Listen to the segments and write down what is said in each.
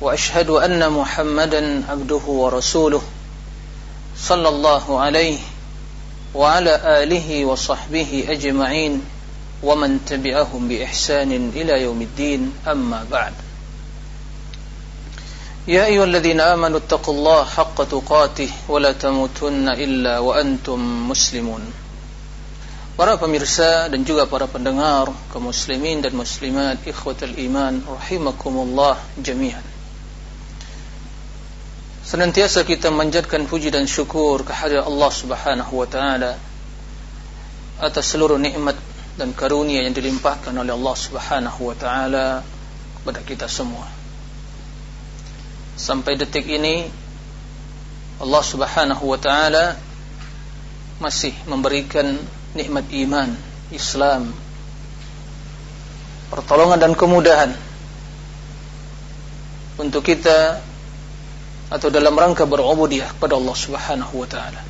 وأشهد أن محمدا عبده ورسوله صلى الله عليه وعلى آله وصحبه أجمعين ومن تبعهم بإحسان إلى يوم الدين أما بعد يا أيها الذين آمنوا اتقوا الله حق تقاته ولا تموتن إلا وأنتم مسلمون Para pemirsa dan juga para pendengar kaum muslimin dan muslimat ikhwatul iman rahimakumullah jami'an. Senantiasa kita manjatkan puji dan syukur kehadirat Allah Subhanahu wa taala atas seluruh nikmat dan karunia yang dilimpahkan oleh Allah Subhanahu wa taala kepada kita semua. Sampai detik ini Allah Subhanahu wa taala masih memberikan nikmat iman, Islam, pertolongan dan kemudahan untuk kita atau dalam rangka berubudiyah kepada Allah Subhanahu wa taala.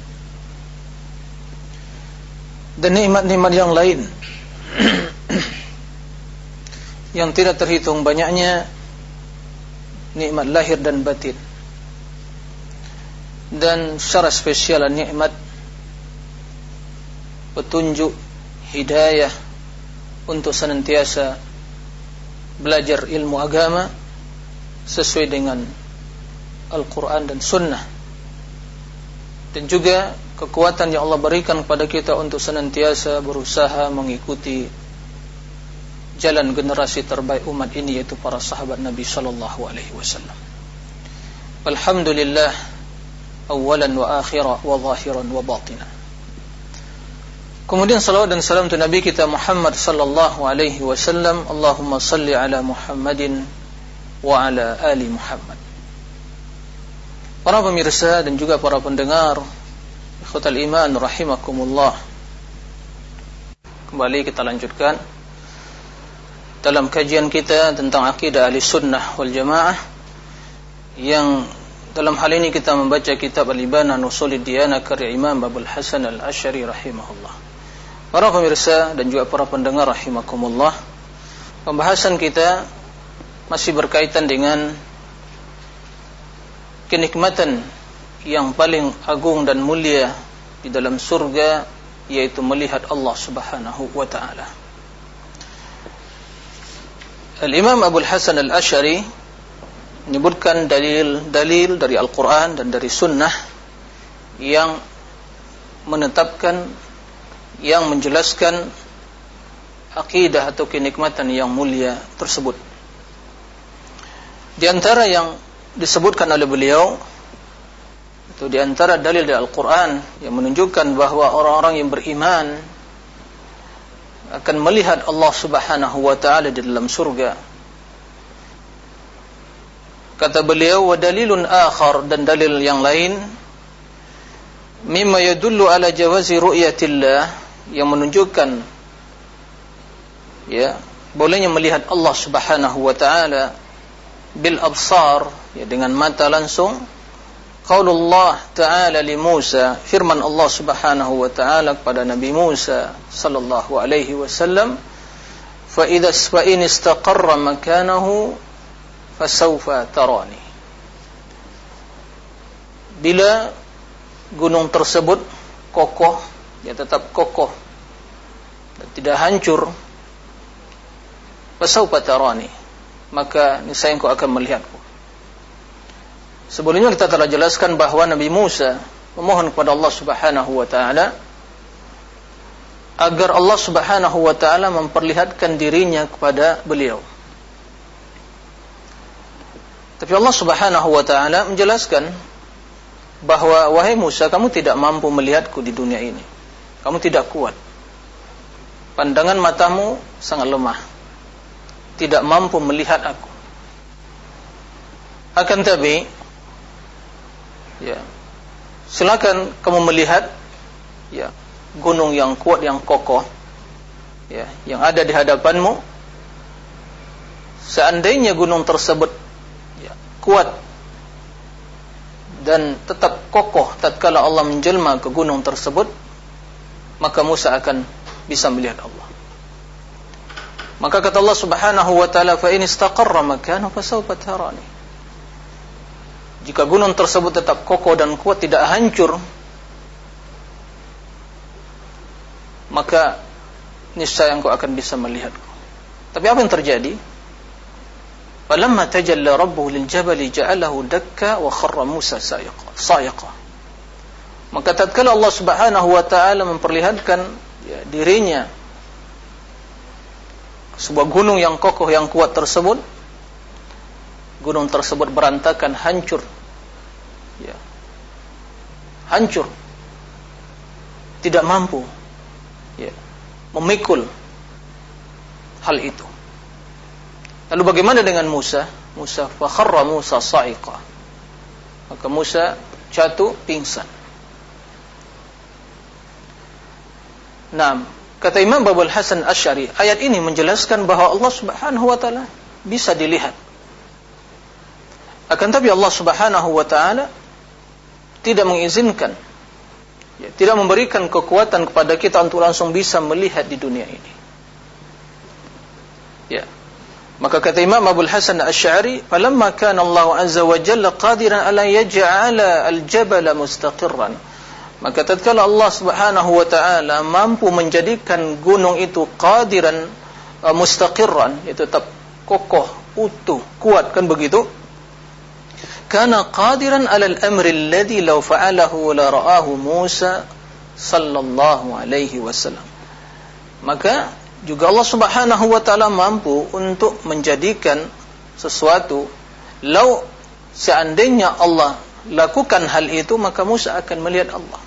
Dan nikmat-nikmat yang lain yang tidak terhitung banyaknya nikmat lahir dan batin. Dan secara spesial nikmat petunjuk hidayah untuk senantiasa belajar ilmu agama sesuai dengan Al-Quran dan Sunnah dan juga kekuatan yang Allah berikan kepada kita untuk senantiasa berusaha mengikuti jalan generasi terbaik umat ini yaitu para sahabat Nabi sallallahu alaihi wasallam. Alhamdulillah awalan wa akhira wa zahiran wa batina. Kemudian salawat dan salam untuk Nabi kita Muhammad sallallahu alaihi wasallam. Allahumma salli ala Muhammadin wa ala ali Muhammad. Para pemirsa dan juga para pendengar Ikhwatal iman rahimakumullah. Kembali kita lanjutkan Dalam kajian kita tentang akidah ahli sunnah wal jamaah. Yang dalam hal ini kita membaca kitab Al-Ibana Nusulid Diyana karya Imam Babul Hasan Al-Ashari rahimahullah. Para pemirsa dan juga para pendengar rahimakumullah Pembahasan kita masih berkaitan dengan kenikmatan yang paling agung dan mulia di dalam surga yaitu melihat Allah Subhanahu wa taala. Al-Imam Abu Hasan Al-Asy'ari menyebutkan dalil-dalil dari Al-Qur'an dan dari sunnah yang menetapkan yang menjelaskan akidah atau kenikmatan yang mulia tersebut. Di antara yang disebutkan oleh beliau itu di antara dalil dari Al-Qur'an yang menunjukkan bahwa orang-orang yang beriman akan melihat Allah Subhanahu wa taala di dalam surga. Kata beliau wa dalilun akhar dan dalil yang lain mimma yadullu ala jawazi ru'yatillah yang menunjukkan ya bolehnya melihat Allah Subhanahu wa taala bil absar ya dengan mata langsung. Qaulullah taala li Musa firman Allah Subhanahu wa taala kepada Nabi Musa sallallahu alaihi wasallam fa idza fa in istaqarra makanahu fasawfa tarani. Bila gunung tersebut kokoh dia tetap kokoh dan tidak hancur fasaufa tarani maka niscaya engkau akan melihatku sebelumnya kita telah jelaskan bahwa Nabi Musa memohon kepada Allah Subhanahu wa taala agar Allah Subhanahu wa taala memperlihatkan dirinya kepada beliau tapi Allah Subhanahu wa taala menjelaskan bahwa wahai Musa kamu tidak mampu melihatku di dunia ini kamu tidak kuat. Pandangan matamu sangat lemah. Tidak mampu melihat aku. Akan tapi ya silakan kamu melihat ya gunung yang kuat yang kokoh ya yang ada di hadapanmu seandainya gunung tersebut ya, kuat dan tetap kokoh tatkala Allah menjelma ke gunung tersebut maka Musa akan bisa melihat Allah maka kata Allah Subhanahu wa taala fa in istaqarra makanahu fasawfa tarani. Jika gunung tersebut tetap kokoh dan kuat tidak hancur maka niscaya engkau akan bisa melihatku. Tapi apa yang terjadi? Falamma tajalla rabbuhu lil jabali ja'alahu dakka wa kharra Musa sa'iqa. Maka tatkala Allah Subhanahu wa taala memperlihatkan ya, dirinya sebuah gunung yang kokoh yang kuat tersebut gunung tersebut berantakan hancur ya hancur tidak mampu ya memikul hal itu Lalu bagaimana dengan Musa? Musa fakharra Musa sa'iqa. Maka Musa jatuh pingsan. Nah, kata Imam Babul Hasan Asy'ari, ayat ini menjelaskan bahwa Allah Subhanahu wa taala bisa dilihat. Akan tapi Allah Subhanahu wa taala tidak mengizinkan ya, tidak memberikan kekuatan kepada kita untuk langsung bisa melihat di dunia ini. Ya, maka kata Imam Abdul Hasan Asy'ari, "Falamma kana Allah Azza wa Jalla qadiran ala yaj'ala al-jabala mustaqirran." Maka tatkala Allah Subhanahu wa taala mampu menjadikan gunung itu qadiran uh, mustaqirran, itu tetap kokoh, utuh, kuat kan begitu? Kana qadiran ala al-amri alladhi law fa'alahu la ra'ahu Musa sallallahu alaihi wasallam. Maka juga Allah Subhanahu wa taala mampu untuk menjadikan sesuatu lau seandainya Allah lakukan hal itu maka Musa akan melihat Allah.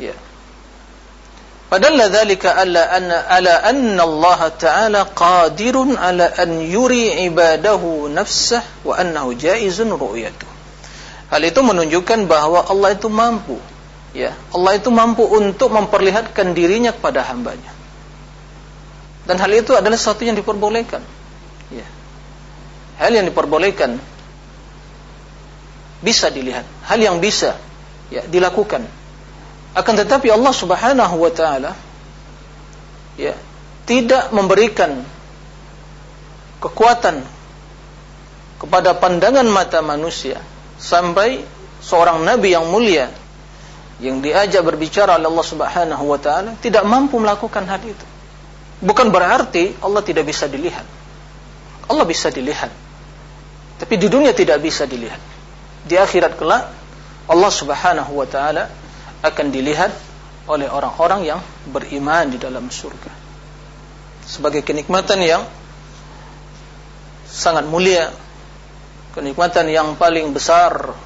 Ya. Padahal dzalika alla anna ala anna Allah taala qadirun ala an yuri ibadahu nafsah wa annahu jaizun ru'yatuh. Hal itu menunjukkan bahwa Allah itu mampu ya Allah itu mampu untuk memperlihatkan dirinya kepada hambanya dan hal itu adalah sesuatu yang diperbolehkan. Ya. Hal yang diperbolehkan bisa dilihat, hal yang bisa ya dilakukan. Akan tetapi Allah Subhanahu wa taala ya tidak memberikan kekuatan kepada pandangan mata manusia sampai seorang nabi yang mulia yang diajak berbicara oleh Allah Subhanahu wa taala tidak mampu melakukan hal itu. Bukan berarti Allah tidak bisa dilihat. Allah bisa dilihat. Tapi di dunia tidak bisa dilihat. Di akhirat kelak Allah Subhanahu wa taala akan dilihat oleh orang-orang yang beriman di dalam surga. Sebagai kenikmatan yang sangat mulia, kenikmatan yang paling besar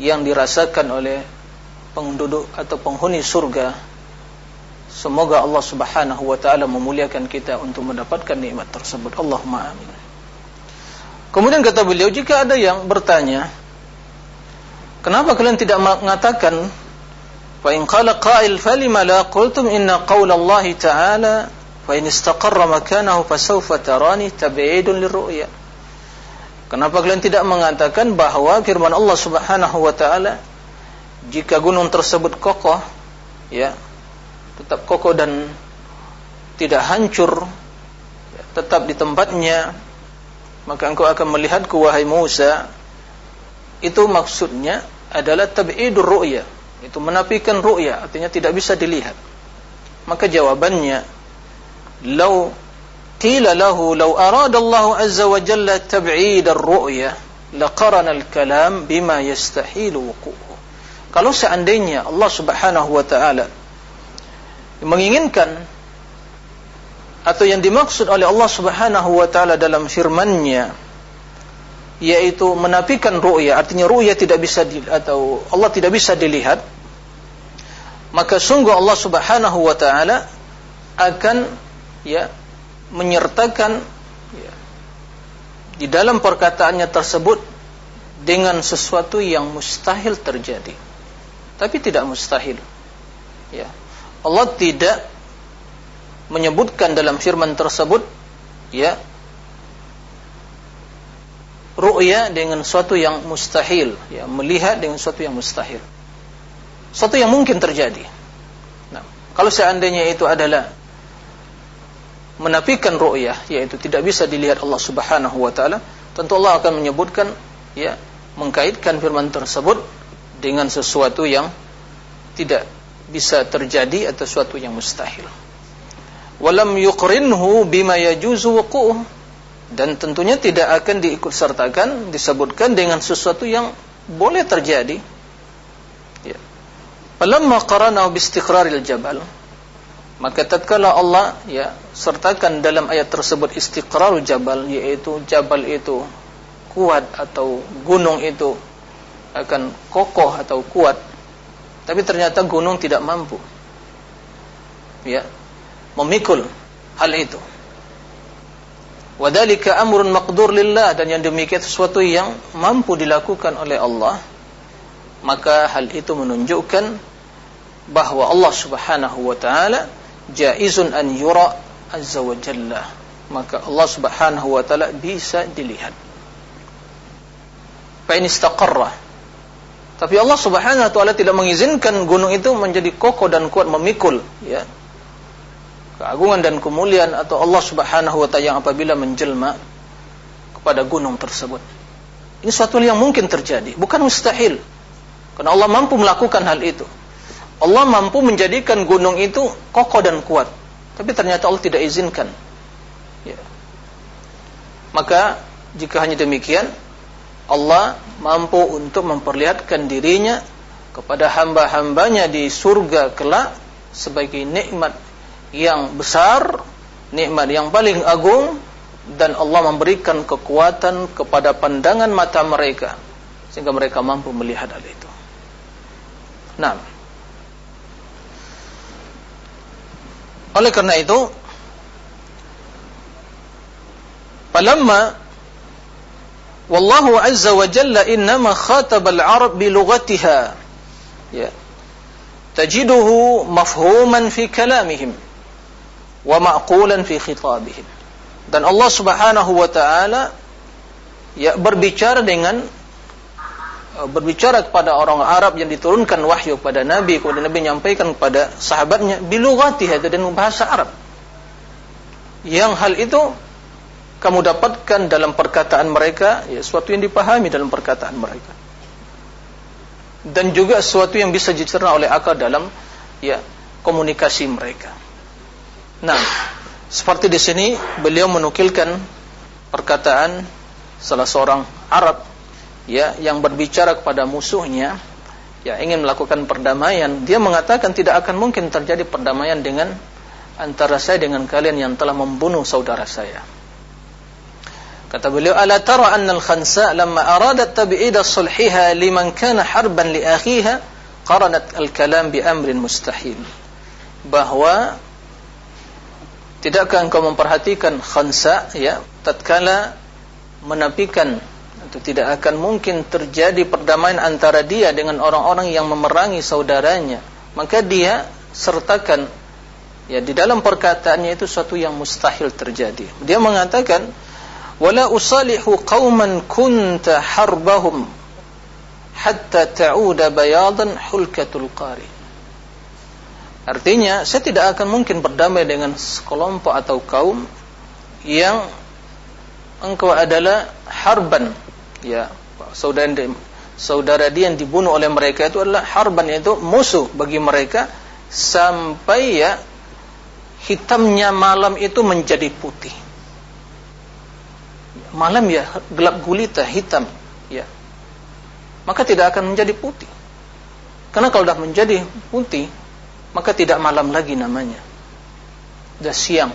yang dirasakan oleh penduduk atau penghuni surga Semoga Allah Subhanahu wa taala memuliakan kita untuk mendapatkan nikmat tersebut. Allahumma amin. Kemudian kata beliau, jika ada yang bertanya, kenapa kalian tidak mengatakan qala qa'il falima la qultum inna qawla Allah ta'ala fa in istaqarra makanahu fasawfa tarani tab'idun lirru'ya. Kenapa kalian tidak mengatakan bahwa firman Allah Subhanahu wa taala jika gunung tersebut kokoh ya tetap kokoh dan tidak hancur tetap di tempatnya maka engkau akan melihatku wahai Musa itu maksudnya adalah tab'idur ru'ya itu menafikan ru'ya artinya tidak bisa dilihat. Maka jawabannya lau qila lahu lau arada Allah azza wa jalla tab'id ar-ru'ya laqarana al-kalam bima yastahilu wuqu'uhu. Kalau seandainya Allah Subhanahu wa taala menginginkan atau yang dimaksud oleh Allah Subhanahu wa taala dalam firman-Nya yaitu menafikan ru'ya artinya ru'ya tidak bisa di, atau Allah tidak bisa dilihat maka sungguh Allah Subhanahu wa taala akan ya menyertakan ya, di dalam perkataannya tersebut dengan sesuatu yang mustahil terjadi. Tapi tidak mustahil. Ya. Allah tidak menyebutkan dalam firman tersebut ya ru'ya dengan sesuatu yang mustahil, ya, melihat dengan sesuatu yang mustahil. Sesuatu yang mungkin terjadi. Nah, kalau seandainya itu adalah menafikan ru'yah, yaitu tidak bisa dilihat Allah Subhanahu wa taala, tentu Allah akan menyebutkan ya mengkaitkan firman tersebut dengan sesuatu yang tidak bisa terjadi atau sesuatu yang mustahil. Walam yuqrinhu bima yajuzu wuqu'uh dan tentunya tidak akan diikut sertakan disebutkan dengan sesuatu yang boleh terjadi. Falamma qarana bi istiqraril jabal. Maka tatkala Allah ya sertakan dalam ayat tersebut istiqrarul jabal yaitu jabal itu kuat atau gunung itu akan kokoh atau kuat tapi ternyata gunung tidak mampu ya memikul hal itu. Wadhalika amrun maqdur lillah dan yang demikian sesuatu yang mampu dilakukan oleh Allah maka hal itu menunjukkan bahwa Allah Subhanahu wa taala jaizun an yura azza wa jalla. Maka Allah Subhanahu wa taala bisa dilihat. Fa in istaqarra. Tapi Allah Subhanahu wa taala tidak mengizinkan gunung itu menjadi kokoh dan kuat memikul ya. Keagungan dan kemuliaan atau Allah Subhanahu wa taala yang apabila menjelma kepada gunung tersebut. Ini suatu yang mungkin terjadi, bukan mustahil. Karena Allah mampu melakukan hal itu. Allah mampu menjadikan gunung itu kokoh dan kuat. Tapi ternyata Allah tidak izinkan. Ya. Maka jika hanya demikian, Allah mampu untuk memperlihatkan dirinya kepada hamba-hambanya di surga kelak sebagai nikmat yang besar, nikmat yang paling agung dan Allah memberikan kekuatan kepada pandangan mata mereka sehingga mereka mampu melihat hal itu. Nah, oleh karena itu, falamma Wallahu azza wa jalla innama khataba al-arab bi lughatiha. Ya. Tajiduhu mafhuman fi kalamihim wa ma'qulan fi khitabihim. Dan Allah Subhanahu wa taala ya berbicara dengan uh, berbicara kepada orang Arab yang diturunkan wahyu kepada Nabi kemudian Nabi menyampaikan kepada sahabatnya bilughatiha dengan bahasa Arab. Yang hal itu kamu dapatkan dalam perkataan mereka ya sesuatu yang dipahami dalam perkataan mereka dan juga sesuatu yang bisa dicerna oleh akal dalam ya komunikasi mereka. Nah, seperti di sini beliau menukilkan perkataan salah seorang Arab ya yang berbicara kepada musuhnya ya ingin melakukan perdamaian, dia mengatakan tidak akan mungkin terjadi perdamaian dengan antara saya dengan kalian yang telah membunuh saudara saya. Kata beliau, "Ala tara anna al-khansa lamma aradat tab'ida sulhiha liman kana harban li akhiha, qaranat al-kalam bi amrin mustahil." Bahwa tidakkah engkau memperhatikan khansa ya, tatkala menafikan atau tidak akan mungkin terjadi perdamaian antara dia dengan orang-orang yang memerangi saudaranya, maka dia sertakan ya di dalam perkataannya itu suatu yang mustahil terjadi. Dia mengatakan wala usalihu qauman kunta harbahum hatta ta'uda bayadan hulkatul qari. Artinya, saya tidak akan mungkin berdamai dengan sekelompok atau kaum yang engkau adalah harban, ya, saudara saudara dia yang dibunuh oleh mereka itu adalah harban yaitu musuh bagi mereka sampai ya hitamnya malam itu menjadi putih. Malam ya gelap gulita hitam ya. Maka tidak akan menjadi putih. Karena kalau sudah menjadi putih maka tidak malam lagi namanya. Sudah siang.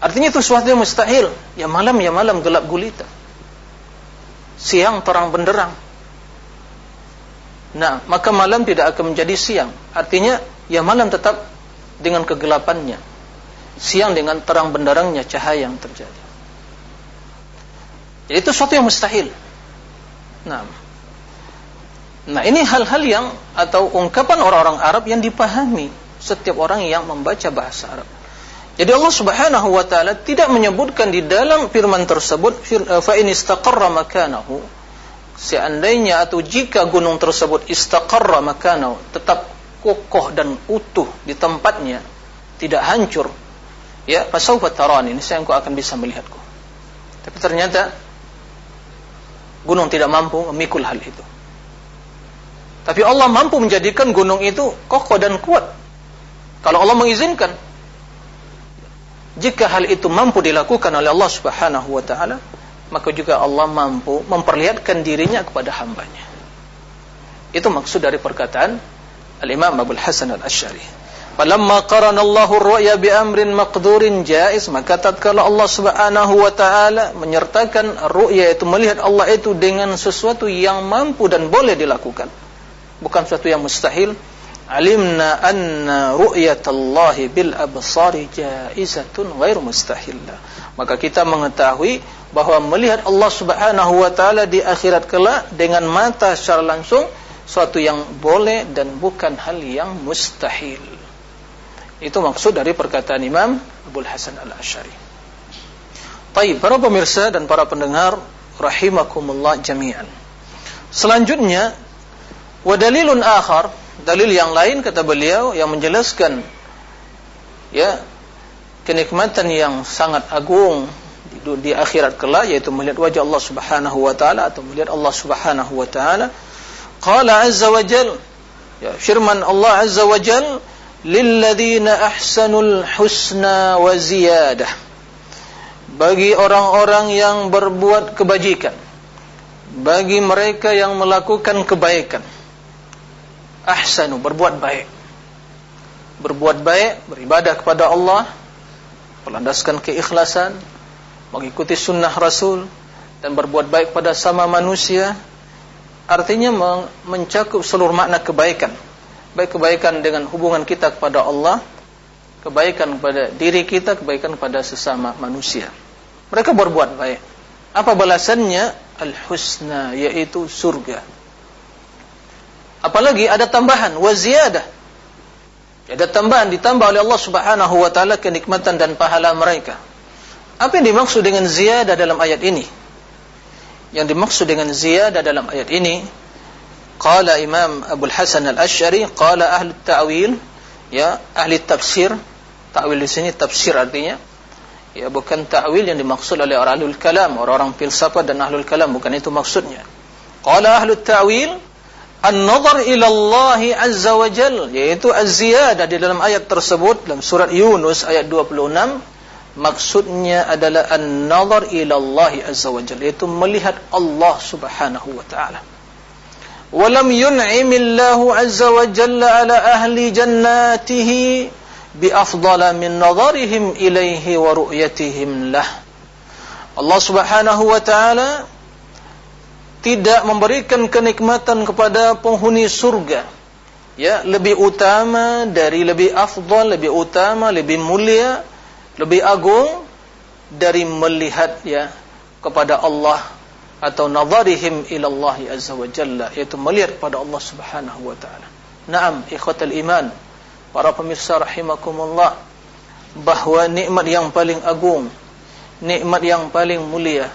Artinya itu sesuatu yang mustahil. Ya malam ya malam gelap gulita siang terang benderang. Nah maka malam tidak akan menjadi siang. Artinya ya malam tetap dengan kegelapannya. Siang dengan terang benderangnya cahaya yang terjadi. Itu suatu yang mustahil. Nah, nah ini hal-hal yang atau ungkapan orang-orang Arab yang dipahami setiap orang yang membaca bahasa Arab. Jadi Allah Subhanahu wa taala tidak menyebutkan di dalam firman tersebut eh, fa in istaqarra makanahu. Seandainya atau jika gunung tersebut istaqarra makanahu tetap kokoh dan utuh di tempatnya tidak hancur ya fasaufa tarani ini saya engkau akan bisa melihatku. Tapi ternyata gunung tidak mampu memikul hal itu. Tapi Allah mampu menjadikan gunung itu kokoh dan kuat. Kalau Allah mengizinkan jika hal itu mampu dilakukan oleh Allah Subhanahu wa taala maka juga Allah mampu memperlihatkan dirinya kepada hambanya. Itu maksud dari perkataan Al-Imam Abu Hasan Al-Asy'ari Falamma qarana Allahu ru'ya bi amrin maqdurin jaiz maka tatkala Allah Subhanahu wa taala menyertakan ru'ya itu melihat Allah itu dengan sesuatu yang mampu dan boleh dilakukan bukan sesuatu yang mustahil alimna anna ru'yatallahi bil absari jaizatun ghair mustahillah maka kita mengetahui bahwa melihat Allah Subhanahu wa taala di akhirat kelak dengan mata secara langsung suatu yang boleh dan bukan hal yang mustahil. Itu maksud dari perkataan Imam Abu Hasan Al-Asy'ari. Baik, para pemirsa dan para pendengar rahimakumullah jami'an. Selanjutnya, wa dalilun akhar, dalil yang lain kata beliau yang menjelaskan ya kenikmatan yang sangat agung di, di akhirat kelak yaitu melihat wajah Allah Subhanahu wa taala atau melihat Allah Subhanahu wa taala. Qala azza wa jal ya, firman Allah azza wa jal lilladzina ahsanul husna wa ziyadah bagi orang-orang yang berbuat kebajikan bagi mereka yang melakukan kebaikan ahsanu berbuat baik berbuat baik beribadah kepada Allah melandaskan keikhlasan mengikuti sunnah Rasul dan berbuat baik pada sama manusia artinya mencakup seluruh makna kebaikan. Baik kebaikan dengan hubungan kita kepada Allah, kebaikan kepada diri kita, kebaikan kepada sesama manusia. Mereka berbuat baik. Apa balasannya? Al-husna, yaitu surga. Apalagi ada tambahan, waziyadah. Ada tambahan ditambah oleh Allah Subhanahu wa taala kenikmatan dan pahala mereka. Apa yang dimaksud dengan ziyadah dalam ayat ini? yang dimaksud dengan ziyadah dalam ayat ini qala Imam Abu Hasan Al-Asy'ari qala ahli ta'wil ya ahli tafsir ta'wil di sini tafsir artinya ya bukan ta'wil yang dimaksud oleh orang ahlul kalam orang-orang filsafat dan ahlul kalam bukan itu maksudnya qala ahli ta'wil an-nazar ila Allah azza wa jal yaitu az-ziyadah di dalam ayat tersebut dalam surat Yunus ayat 26 maksudnya adalah an-nazar ila Allah azza wa jalla yaitu melihat Allah subhanahu wa ta'ala walam yun'imillahu azza wa jalla ala ahli jannatihi bi afdala min nazarihim ilaihi wa ru'yatihim lah Allah subhanahu wa ta'ala tidak memberikan kenikmatan kepada penghuni surga ya lebih utama dari lebih afdal lebih utama lebih mulia lebih agung dari melihat ya kepada Allah atau nazarihim ila Allah azza wa jalla yaitu melihat kepada Allah Subhanahu wa taala. Naam ikhwatal iman para pemirsa rahimakumullah bahwa nikmat yang paling agung nikmat yang paling mulia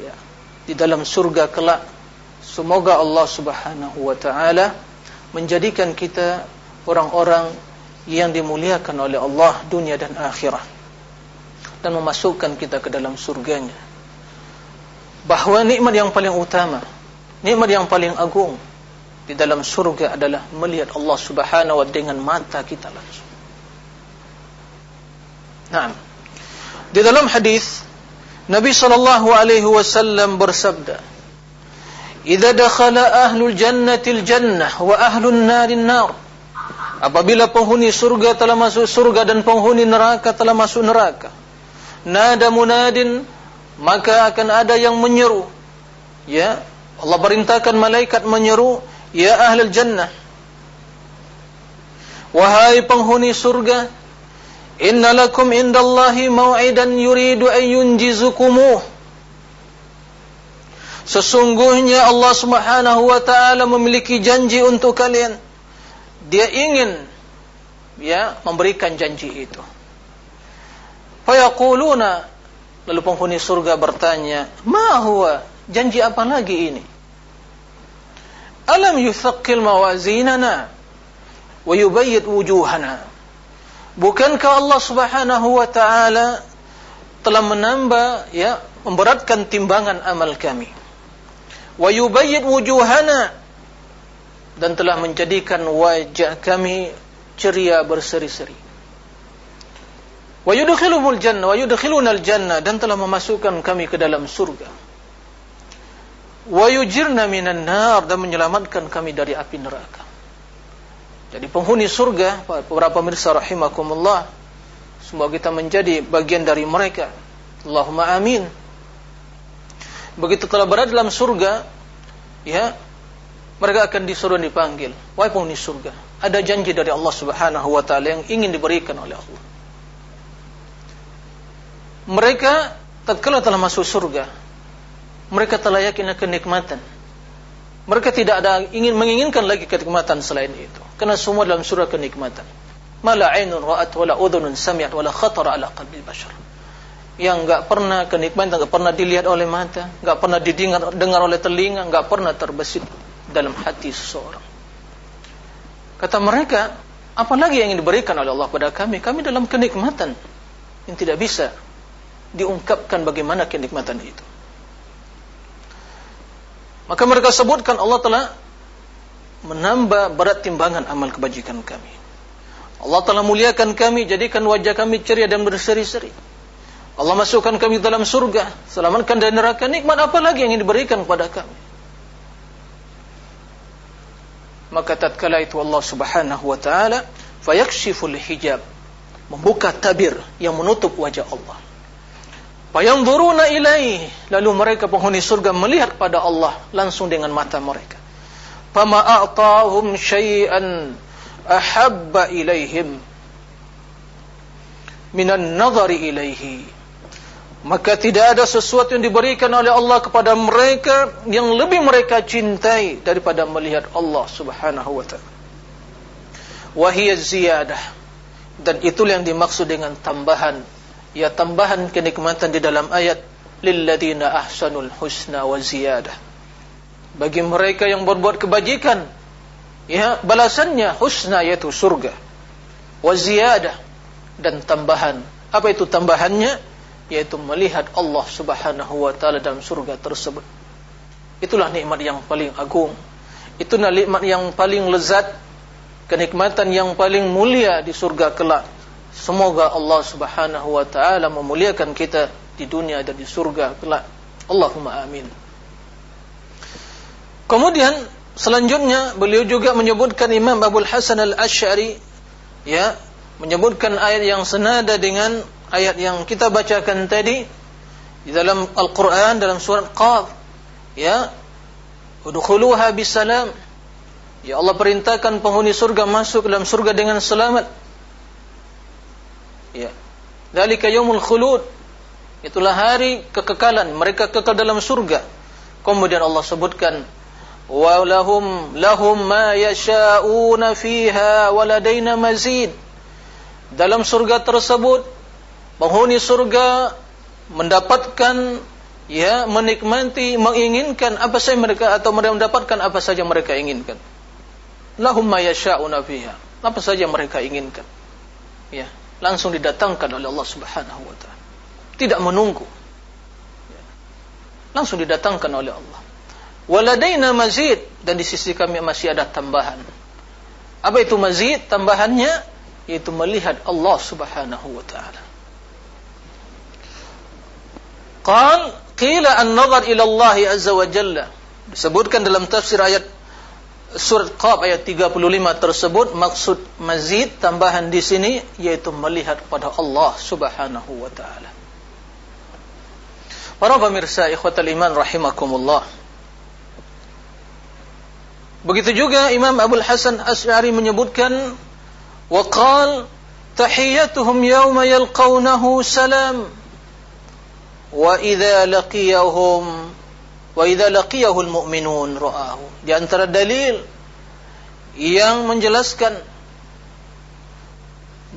ya di dalam surga kelak semoga Allah Subhanahu wa taala menjadikan kita orang-orang yang dimuliakan oleh Allah dunia dan akhirat dan memasukkan kita ke dalam surganya. Bahwa nikmat yang paling utama, nikmat yang paling agung di dalam surga adalah melihat Allah Subhanahu wa dengan mata kita langsung. Nah, di dalam hadis Nabi sallallahu alaihi wasallam bersabda, "Idza dakhala ahlul jannati al-jannah wa ahlun nari nar." Apabila penghuni surga telah masuk surga dan penghuni neraka telah masuk neraka, nada munadin maka akan ada yang menyeru ya Allah perintahkan malaikat menyeru ya ahli jannah wahai penghuni surga inna lakum indallahi mau'idan yuridu an yunjizukumuh Sesungguhnya Allah Subhanahu wa taala memiliki janji untuk kalian. Dia ingin ya memberikan janji itu. Fayaquluna lalu penghuni surga bertanya, "Ma huwa? Janji apa lagi ini?" Alam yuthaqqil mawazinana wa yubayyid wujuhana. Bukankah Allah Subhanahu wa taala telah menambah ya memberatkan timbangan amal kami wa yubayyid wujuhana dan telah menjadikan wajah kami ceria berseri-seri. Wa yudkhilumul jannah wa yudkhilunal jannah dan telah memasukkan kami ke dalam surga. Wa yujirna minan nar dan menyelamatkan kami dari api neraka. Jadi penghuni surga, para pemirsa rahimakumullah, semoga kita menjadi bagian dari mereka. Allahumma amin. Begitu telah berada dalam surga, ya, mereka akan disuruh dipanggil. Wahai penghuni surga, ada janji dari Allah Subhanahu wa taala yang ingin diberikan oleh Allah. Mereka tatkala telah masuk surga, mereka telah yakin akan kenikmatan. Mereka tidak ada ingin menginginkan lagi kenikmatan selain itu. Karena semua dalam surga kenikmatan. Mala ainun ra'at wala udhunun sami'at wala khatara ala qalbi bashar yang nggak pernah kenikmatan, nggak pernah dilihat oleh mata, nggak pernah didengar dengar oleh telinga, nggak pernah terbesit dalam hati seseorang. Kata mereka, apalagi yang diberikan oleh Allah pada kami? Kami dalam kenikmatan yang tidak bisa diungkapkan bagaimana kenikmatan itu. Maka mereka sebutkan Allah telah menambah berat timbangan amal kebajikan kami. Allah telah muliakan kami, jadikan wajah kami ceria dan berseri-seri. Allah masukkan kami dalam surga, selamatkan dari neraka. Nikmat apa lagi yang diberikan kepada kami? Maka tatkala itu Allah Subhanahu wa taala fayakshiful hijab, membuka tabir yang menutup wajah Allah. Fayanzuruna lalu mereka penghuni surga melihat pada Allah langsung dengan mata mereka. Fama a'tahum syai'an ahabba ilaihim minan nadhari ilaihi maka tidak ada sesuatu yang diberikan oleh Allah kepada mereka yang lebih mereka cintai daripada melihat Allah Subhanahu wa taala. Wahia ziyadah. Dan itulah yang dimaksud dengan tambahan. Ya tambahan kenikmatan di dalam ayat lilladina ahsanul husna wa ziyadah bagi mereka yang berbuat kebajikan ya balasannya husna yaitu surga wa ziyadah dan tambahan apa itu tambahannya yaitu melihat Allah Subhanahu wa taala dalam surga tersebut. Itulah nikmat yang paling agung. Itulah nikmat yang paling lezat, kenikmatan yang paling mulia di surga kelak. Semoga Allah Subhanahu wa taala memuliakan kita di dunia dan di surga kelak. Allahumma amin. Kemudian selanjutnya beliau juga menyebutkan Imam Abu Hasan Al-Asy'ari ya menyebutkan ayat yang senada dengan ayat yang kita bacakan tadi di dalam Al-Qur'an dalam surat Qaf ya udkhuluha bisalam. Ya Allah perintahkan penghuni surga masuk dalam surga dengan selamat. Ya. Dalika yaumul khulud. Itulah hari kekekalan. Mereka kekal dalam surga. Kemudian Allah sebutkan lahum lahum ma yasha'una fiha waladaina mazid. Dalam surga tersebut penghuni surga mendapatkan ya menikmati menginginkan apa saja mereka atau mendapatkan apa saja mereka inginkan. Lahum ma yasha'una fiha. Apa saja mereka inginkan. Ya langsung didatangkan oleh Allah Subhanahu wa taala. Tidak menunggu. Ya. langsung didatangkan oleh Allah waladaina mazid dan di sisi kami masih ada tambahan apa itu mazid tambahannya yaitu melihat Allah Subhanahu wa taala Qal qila an-nazar ila Allah azza wa jalla. Disebutkan dalam tafsir ayat surat Qaf ayat 35 tersebut maksud mazid tambahan di sini yaitu melihat pada Allah Subhanahu wa taala. Para pemirsa ikhwatal iman rahimakumullah. Begitu juga Imam Abdul Hasan Asy'ari menyebutkan wa qal tahiyyatuhum yawma yalqawnahu salam. Wa idza laqiyahum wa idza laqiyahul mu'minun ra'ahu. Di antara dalil yang menjelaskan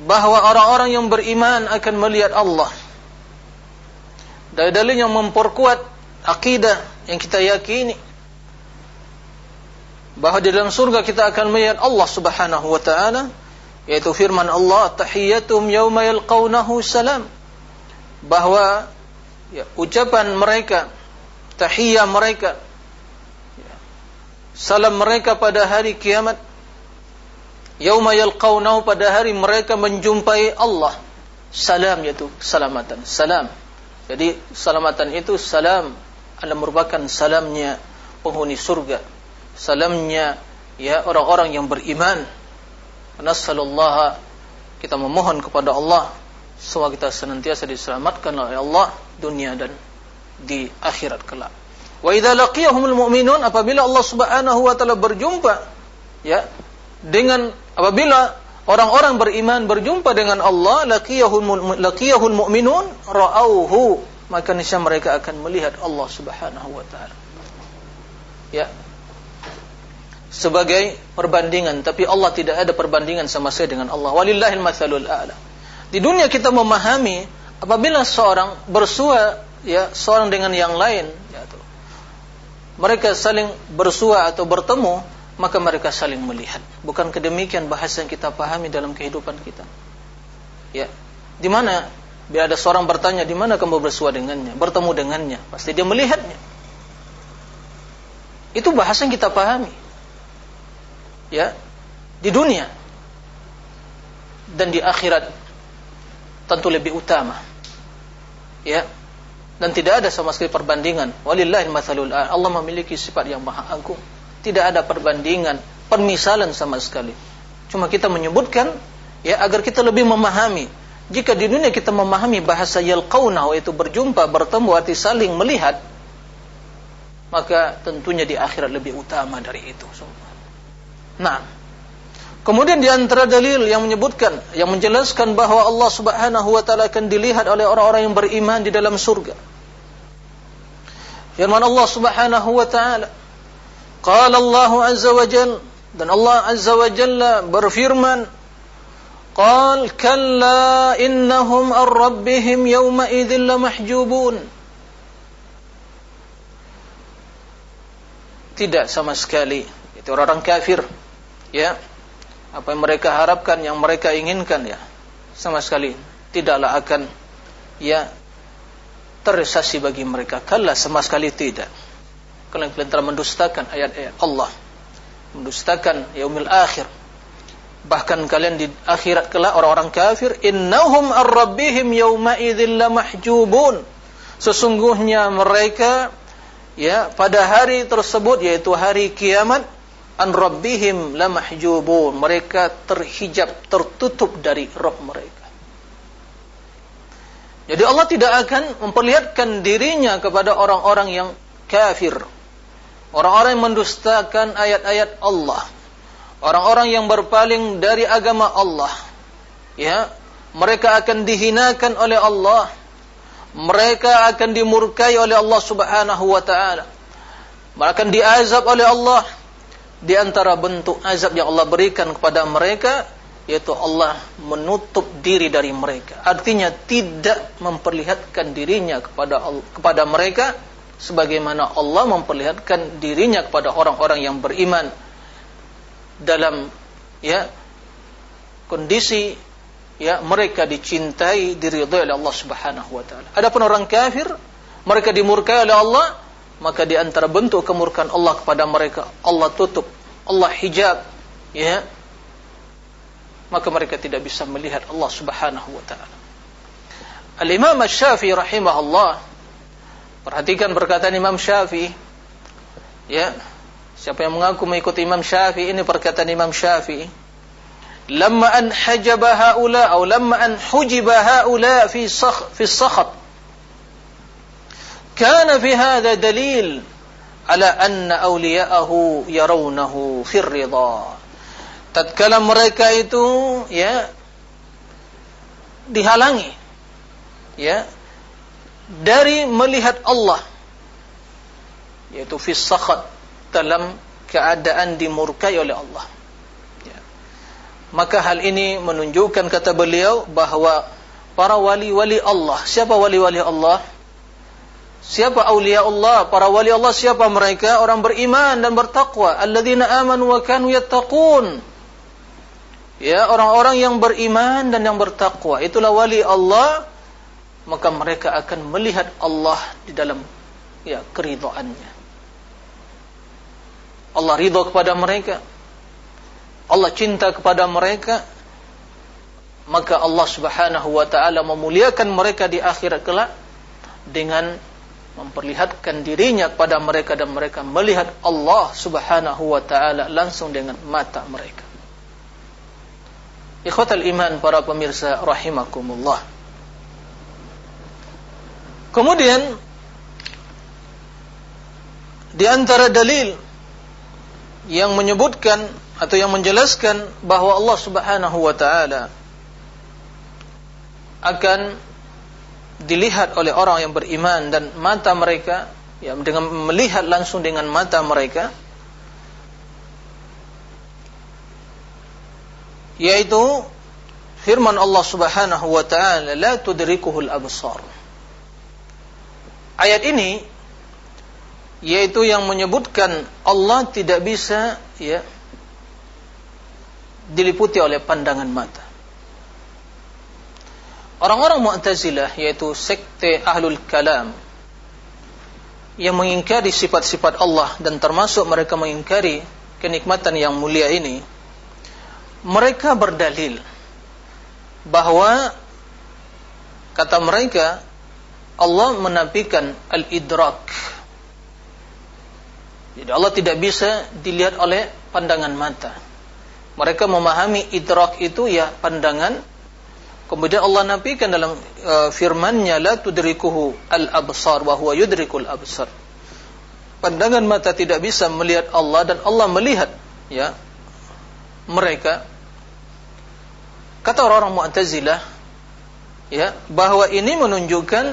bahwa orang-orang yang beriman akan melihat Allah. Dari dalil yang memperkuat akidah yang kita yakini bahwa di dalam surga kita akan melihat Allah Subhanahu wa taala yaitu firman Allah tahiyatum yauma yalqaunahu salam. Bahwa ya, ucapan mereka tahiyah mereka ya, salam mereka pada hari kiamat yauma yalqaunahu pada hari mereka menjumpai Allah salam yaitu keselamatan salam. Jadi keselamatan itu salam adalah merupakan salamnya penghuni surga salamnya ya orang-orang yang beriman nasallallahu kita memohon kepada Allah semoga kita senantiasa diselamatkan oleh Allah dunia dan di akhirat kelak. Wa idza laqiyahumul mu'minun apabila Allah Subhanahu wa taala berjumpa ya dengan apabila orang-orang beriman berjumpa dengan Allah laqiyahul mu'minun ra'auhu maka niscaya mereka akan melihat Allah Subhanahu wa taala. Ya. Sebagai perbandingan, tapi Allah tidak ada perbandingan sama sekali dengan Allah. Walillahil matsalul a'la. Di dunia kita memahami apabila seorang bersua ya seorang dengan yang lain ya, tuh, mereka saling bersua atau bertemu maka mereka saling melihat. Bukan kedemikian bahasa yang kita pahami dalam kehidupan kita. Ya. Di mana bila ada seorang bertanya di mana kamu bersua dengannya? Bertemu dengannya pasti dia melihatnya. Itu bahasa yang kita pahami ya di dunia dan di akhirat tentu lebih utama ya dan tidak ada sama sekali perbandingan. Walillahi matsalul Allah memiliki sifat yang maha agung. Tidak ada perbandingan, permisalan sama sekali. Cuma kita menyebutkan ya agar kita lebih memahami. Jika di dunia kita memahami bahasa yalqauna itu berjumpa, bertemu, arti saling melihat, maka tentunya di akhirat lebih utama dari itu Nah, kemudian di antara dalil yang menyebutkan, yang menjelaskan bahwa Allah Subhanahu wa taala akan dilihat oleh orang-orang yang beriman di dalam surga. Firman Allah Subhanahu wa taala. Qala Allah azza wa jalla dan Allah azza wa jalla berfirman Qal kalla innahum ar rabbihim yawma idzin lamahjubun Tidak sama sekali itu orang-orang kafir ya apa yang mereka harapkan yang mereka inginkan ya sama sekali tidaklah akan ya terrealisasi bagi mereka. Kalla sama sekali tidak. Kalian kalian telah mendustakan ayat-ayat Allah. Mendustakan yaumil akhir. Bahkan kalian di akhirat kelak orang-orang kafir innahum ar-rabbihim yauma idzil. Sesungguhnya mereka ya pada hari tersebut yaitu hari kiamat an rabbihim lamahjubun. Mereka terhijab, tertutup dari roh mereka. Jadi Allah tidak akan memperlihatkan dirinya kepada orang-orang yang kafir. Orang-orang yang mendustakan ayat-ayat Allah. Orang-orang yang berpaling dari agama Allah. Ya, mereka akan dihinakan oleh Allah. Mereka akan dimurkai oleh Allah Subhanahu wa taala. Mereka akan diazab oleh Allah. Di antara bentuk azab yang Allah berikan kepada mereka yaitu Allah menutup diri dari mereka. Artinya tidak memperlihatkan dirinya kepada kepada mereka sebagaimana Allah memperlihatkan dirinya kepada orang-orang yang beriman dalam ya kondisi ya mereka dicintai diridhai oleh Allah Subhanahu wa taala. Adapun orang kafir mereka dimurkai oleh Allah maka di antara bentuk kemurkaan Allah kepada mereka Allah tutup, Allah hijab ya. Maka mereka tidak bisa melihat Allah Subhanahu wa taala. Al-Imam Asy-Syafi'i rahimahullah perhatikan perkataan Imam Syafi'i ya. Siapa yang mengaku mengikuti Imam Syafi'i ini perkataan Imam Syafi'i. Lamma an hajaba haula atau lamma an hujiba haula fi sakh fi sakhat كان في هذا دليل على أن أولياءه يرونه في الرضا tatkala mereka itu ya dihalangi ya dari melihat Allah yaitu fi sakhat dalam keadaan dimurkai oleh Allah ya. maka hal ini menunjukkan kata beliau bahwa para wali-wali Allah siapa wali-wali Allah Siapa aulia Allah? Para wali Allah siapa mereka? Orang beriman dan bertakwa. Alladzina amanu wa kanu yattaqun. Ya, orang-orang yang beriman dan yang bertakwa. Itulah wali Allah. Maka mereka akan melihat Allah di dalam ya keridhaannya. Allah ridho kepada mereka. Allah cinta kepada mereka. Maka Allah Subhanahu wa taala memuliakan mereka di akhirat kelak dengan memperlihatkan dirinya kepada mereka dan mereka melihat Allah Subhanahu wa taala langsung dengan mata mereka. Ikhwatal iman para pemirsa rahimakumullah. Kemudian di antara dalil yang menyebutkan atau yang menjelaskan bahwa Allah Subhanahu wa taala akan dilihat oleh orang yang beriman dan mata mereka ya dengan melihat langsung dengan mata mereka yaitu firman Allah Subhanahu wa taala la tudrikuhul absar. Ayat ini yaitu yang menyebutkan Allah tidak bisa ya diliputi oleh pandangan mata Orang-orang Mu'tazilah yaitu sekte Ahlul Kalam yang mengingkari sifat-sifat Allah dan termasuk mereka mengingkari kenikmatan yang mulia ini mereka berdalil bahwa kata mereka Allah menafikan al-idrak. Jadi Allah tidak bisa dilihat oleh pandangan mata. Mereka memahami idrak itu ya pandangan Kemudian Allah nafikan dalam uh, firman-Nya la tudrikuhu al-absar wa huwa yudrikul absar. Pandangan mata tidak bisa melihat Allah dan Allah melihat ya mereka. Kata orang-orang Mu'tazilah ya bahwa ini menunjukkan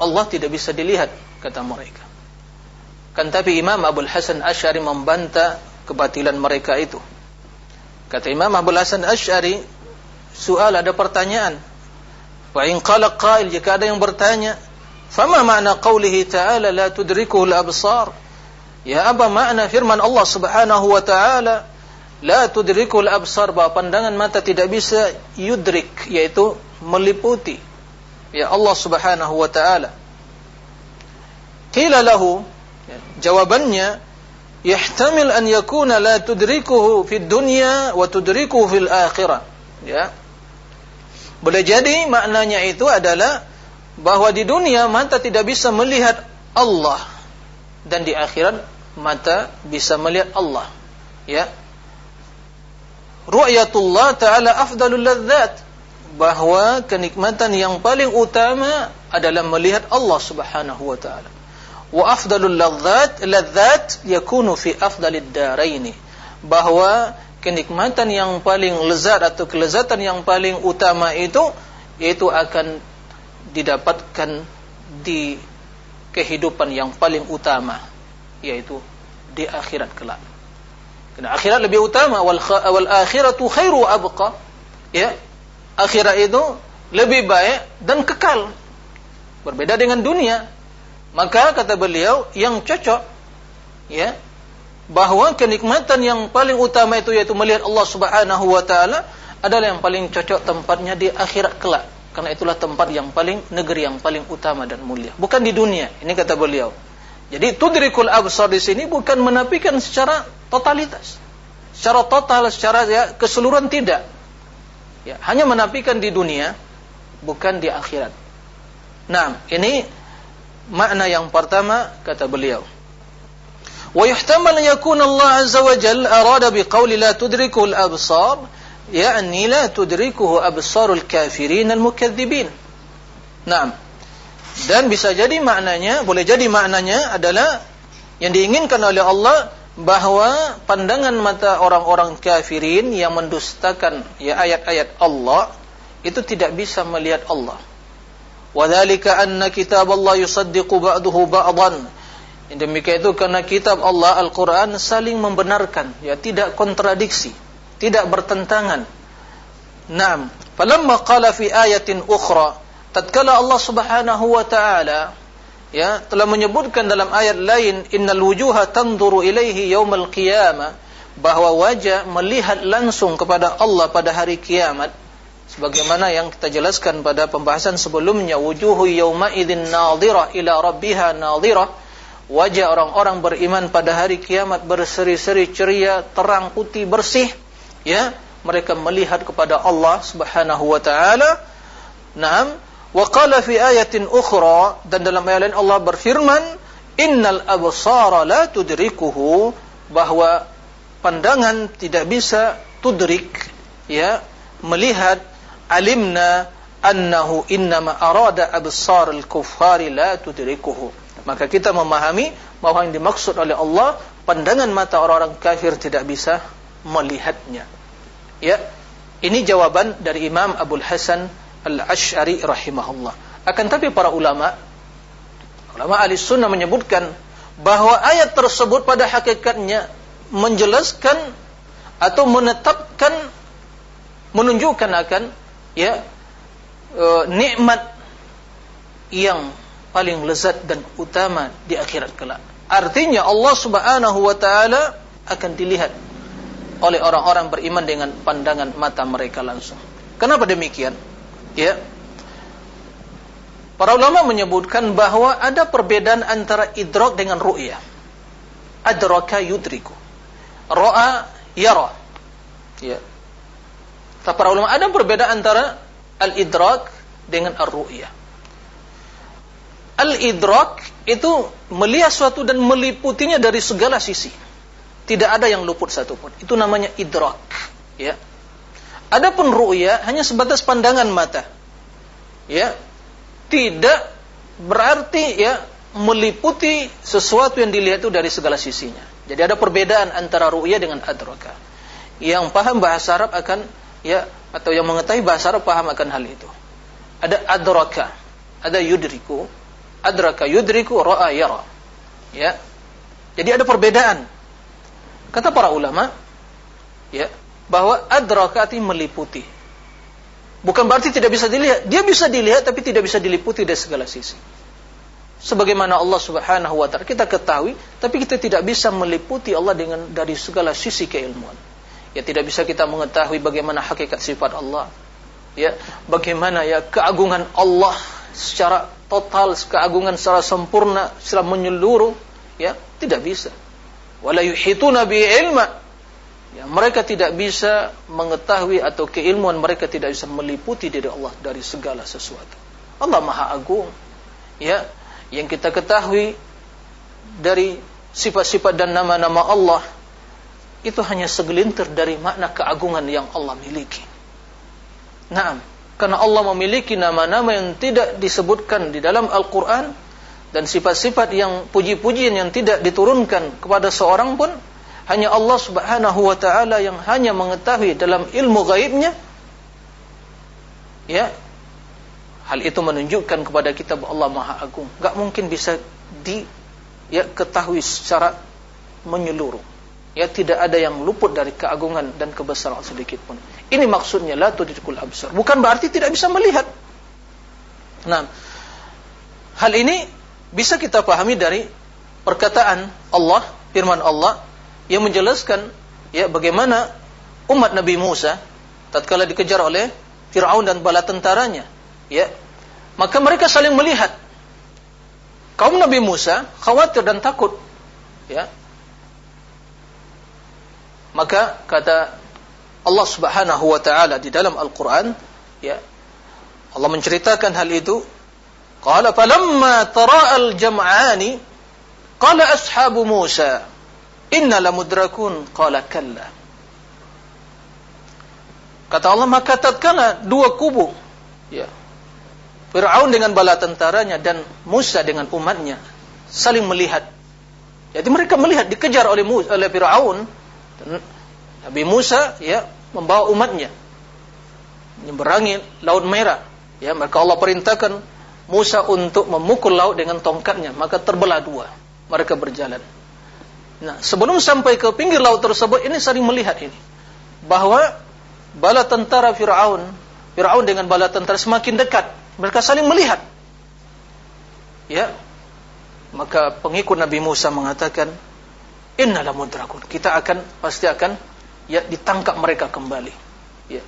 Allah tidak bisa dilihat kata mereka. Kan tapi Imam Abdul Hasan Asy'ari membantah kebatilan mereka itu. Kata Imam Abdul Hasan Asy'ari soal ada pertanyaan. Wa in qala qail jika ada yang bertanya fama makna qawlihi ta'ala la tudrikuhu al-absar? Ya apa makna firman Allah Subhanahu wa ta'ala la tudrikuhu al-absar. Bahwa pandangan mata tidak bisa yudrik yaitu meliputi. Ya Allah Subhanahu wa ta'ala. Qila lahu ya, jawabannya yahtamil an yakuna la tudrikuhu fid dunya wa tudrikuhu fil akhirah. Ya boleh jadi maknanya itu adalah bahwa di dunia mata tidak bisa melihat Allah dan di akhirat mata bisa melihat Allah. Ya. Ru'yatullah taala afdalul ladzat bahwa kenikmatan yang paling utama adalah melihat Allah Subhanahu wa taala. Wa afdalul ladzat ladzat yakunu fi afdalid daraini. Bahwa kenikmatan yang paling lezat atau kelezatan yang paling utama itu yaitu akan didapatkan di kehidupan yang paling utama yaitu di akhirat kelak. Karena akhirat lebih utama wal, wal akhiratu khairu abqa. Ya. Akhirat itu lebih baik dan kekal. Berbeda dengan dunia. Maka kata beliau yang cocok ya bahwa kenikmatan yang paling utama itu yaitu melihat Allah Subhanahu wa taala adalah yang paling cocok tempatnya di akhirat kelak. Karena itulah tempat yang paling negeri yang paling utama dan mulia, bukan di dunia. Ini kata beliau. Jadi tudrikul absar di sini bukan menafikan secara totalitas. Secara total, secara ya, keseluruhan tidak. Ya, hanya menafikan di dunia, bukan di akhirat. Nah, ini makna yang pertama kata beliau. ويحتمل أن يكون الله عز وجل أراد بقول لا تدركه الأبصار يعني لا تدركه أبصار الكافرين المكذبين نعم dan bisa jadi maknanya boleh jadi maknanya adalah yang diinginkan oleh Allah bahwa pandangan mata orang-orang kafirin yang mendustakan ya ayat-ayat Allah itu tidak bisa melihat Allah. Wadzalika anna kitab Allah yusaddiqu ba'dahu ba'dan Yang demikian itu karena kitab Allah Al-Quran saling membenarkan, ya tidak kontradiksi, tidak bertentangan. Naam, falamma qala fi ayatin ukhra, tatkala Allah Subhanahu wa taala ya telah menyebutkan dalam ayat lain innal wujuha tanzuru ilaihi yaumal qiyamah bahwa wajah melihat langsung kepada Allah pada hari kiamat. Sebagaimana yang kita jelaskan pada pembahasan sebelumnya wujuhu yauma idzin nadhirah ila rabbiha nadhirah wajah orang-orang beriman pada hari kiamat berseri-seri ceria, terang putih bersih, ya, mereka melihat kepada Allah Subhanahu wa taala. Naam, wa qala fi ayatin ukhra dan dalam ayat lain Allah berfirman, "Innal absara la tudrikuhu" bahwa pandangan tidak bisa tudrik, ya, melihat alimna annahu innama arada absar al-kuffari la tudrikuhu maka kita memahami bahwa yang dimaksud oleh Allah pandangan mata orang-orang kafir tidak bisa melihatnya. Ya. Ini jawaban dari Imam Abdul Hasan Al-Asy'ari rahimahullah. Akan tapi para ulama ulama ahli sunnah menyebutkan bahwa ayat tersebut pada hakikatnya menjelaskan atau menetapkan menunjukkan akan ya e, nikmat yang paling lezat dan utama di akhirat kelak. Artinya Allah Subhanahu wa taala akan dilihat oleh orang-orang beriman dengan pandangan mata mereka langsung. Kenapa demikian? Ya. Para ulama menyebutkan bahwa ada perbedaan antara idrak dengan ru'yah. Adraka yudriku. Ra'a yara. Ya. Kata para ulama ada perbedaan antara al-idrak dengan ar-ru'yah al-idrak itu melihat suatu dan meliputinya dari segala sisi. Tidak ada yang luput satupun. Itu namanya idrak. Ya. Adapun ru'ya hanya sebatas pandangan mata. Ya. Tidak berarti ya meliputi sesuatu yang dilihat itu dari segala sisinya. Jadi ada perbedaan antara ru'ya dengan adraka. Yang paham bahasa Arab akan ya atau yang mengetahui bahasa Arab paham akan hal itu. Ada adraka, ada yudriku, adraka yudriku ra'a yara. Ya. Jadi ada perbedaan. Kata para ulama, ya, bahwa adraka artinya meliputi. Bukan berarti tidak bisa dilihat. Dia bisa dilihat tapi tidak bisa diliputi dari segala sisi. Sebagaimana Allah Subhanahu wa taala kita ketahui, tapi kita tidak bisa meliputi Allah dengan dari segala sisi keilmuan. Ya tidak bisa kita mengetahui bagaimana hakikat sifat Allah. Ya, bagaimana ya keagungan Allah secara total keagungan secara sempurna secara menyeluruh ya tidak bisa. Wala yuhituna bi ilma. Ya mereka tidak bisa mengetahui atau keilmuan mereka tidak bisa meliputi diri Allah dari segala sesuatu. Allah Maha Agung ya yang kita ketahui dari sifat-sifat dan nama-nama Allah itu hanya segelintir dari makna keagungan yang Allah miliki. Naam karena Allah memiliki nama-nama yang tidak disebutkan di dalam Al-Quran. Dan sifat-sifat yang puji-pujian yang tidak diturunkan kepada seorang pun hanya Allah Subhanahu wa taala yang hanya mengetahui dalam ilmu gaibnya ya. Hal itu menunjukkan kepada kita bahwa Allah Maha Agung. Gak mungkin bisa di ya ketahui secara menyeluruh. Ya tidak ada yang luput dari keagungan dan kebesaran sedikit pun. Ini maksudnya la tudrikul absar. Bukan berarti tidak bisa melihat. Nah, hal ini bisa kita pahami dari perkataan Allah, firman Allah yang menjelaskan ya bagaimana umat Nabi Musa tatkala dikejar oleh Firaun dan bala tentaranya, ya. Maka mereka saling melihat. Kaum Nabi Musa khawatir dan takut, ya, maka kata Allah Subhanahu wa taala di dalam Al-Qur'an ya Allah menceritakan hal itu. Qala falamma tara'al jam'ani qala ashabu Musa inna lamudrakun. Qala kalla. Kata Allah maka tatkala dua kubu ya Fir'aun dengan bala tentaranya dan Musa dengan umatnya saling melihat jadi mereka melihat dikejar oleh Musa, oleh Fir'aun Nabi Musa ya membawa umatnya menyeberangi laut merah. Ya, maka Allah perintahkan Musa untuk memukul laut dengan tongkatnya, maka terbelah dua. mereka berjalan. Nah, sebelum sampai ke pinggir laut tersebut, ini saling melihat ini. Bahwa bala tentara Fir'aun, Fir'aun dengan bala tentara semakin dekat. Mereka saling melihat. Ya. Maka pengikut Nabi Musa mengatakan, Innalah mudrakun. Kita akan, pasti akan, ya ditangkap mereka kembali. Ya.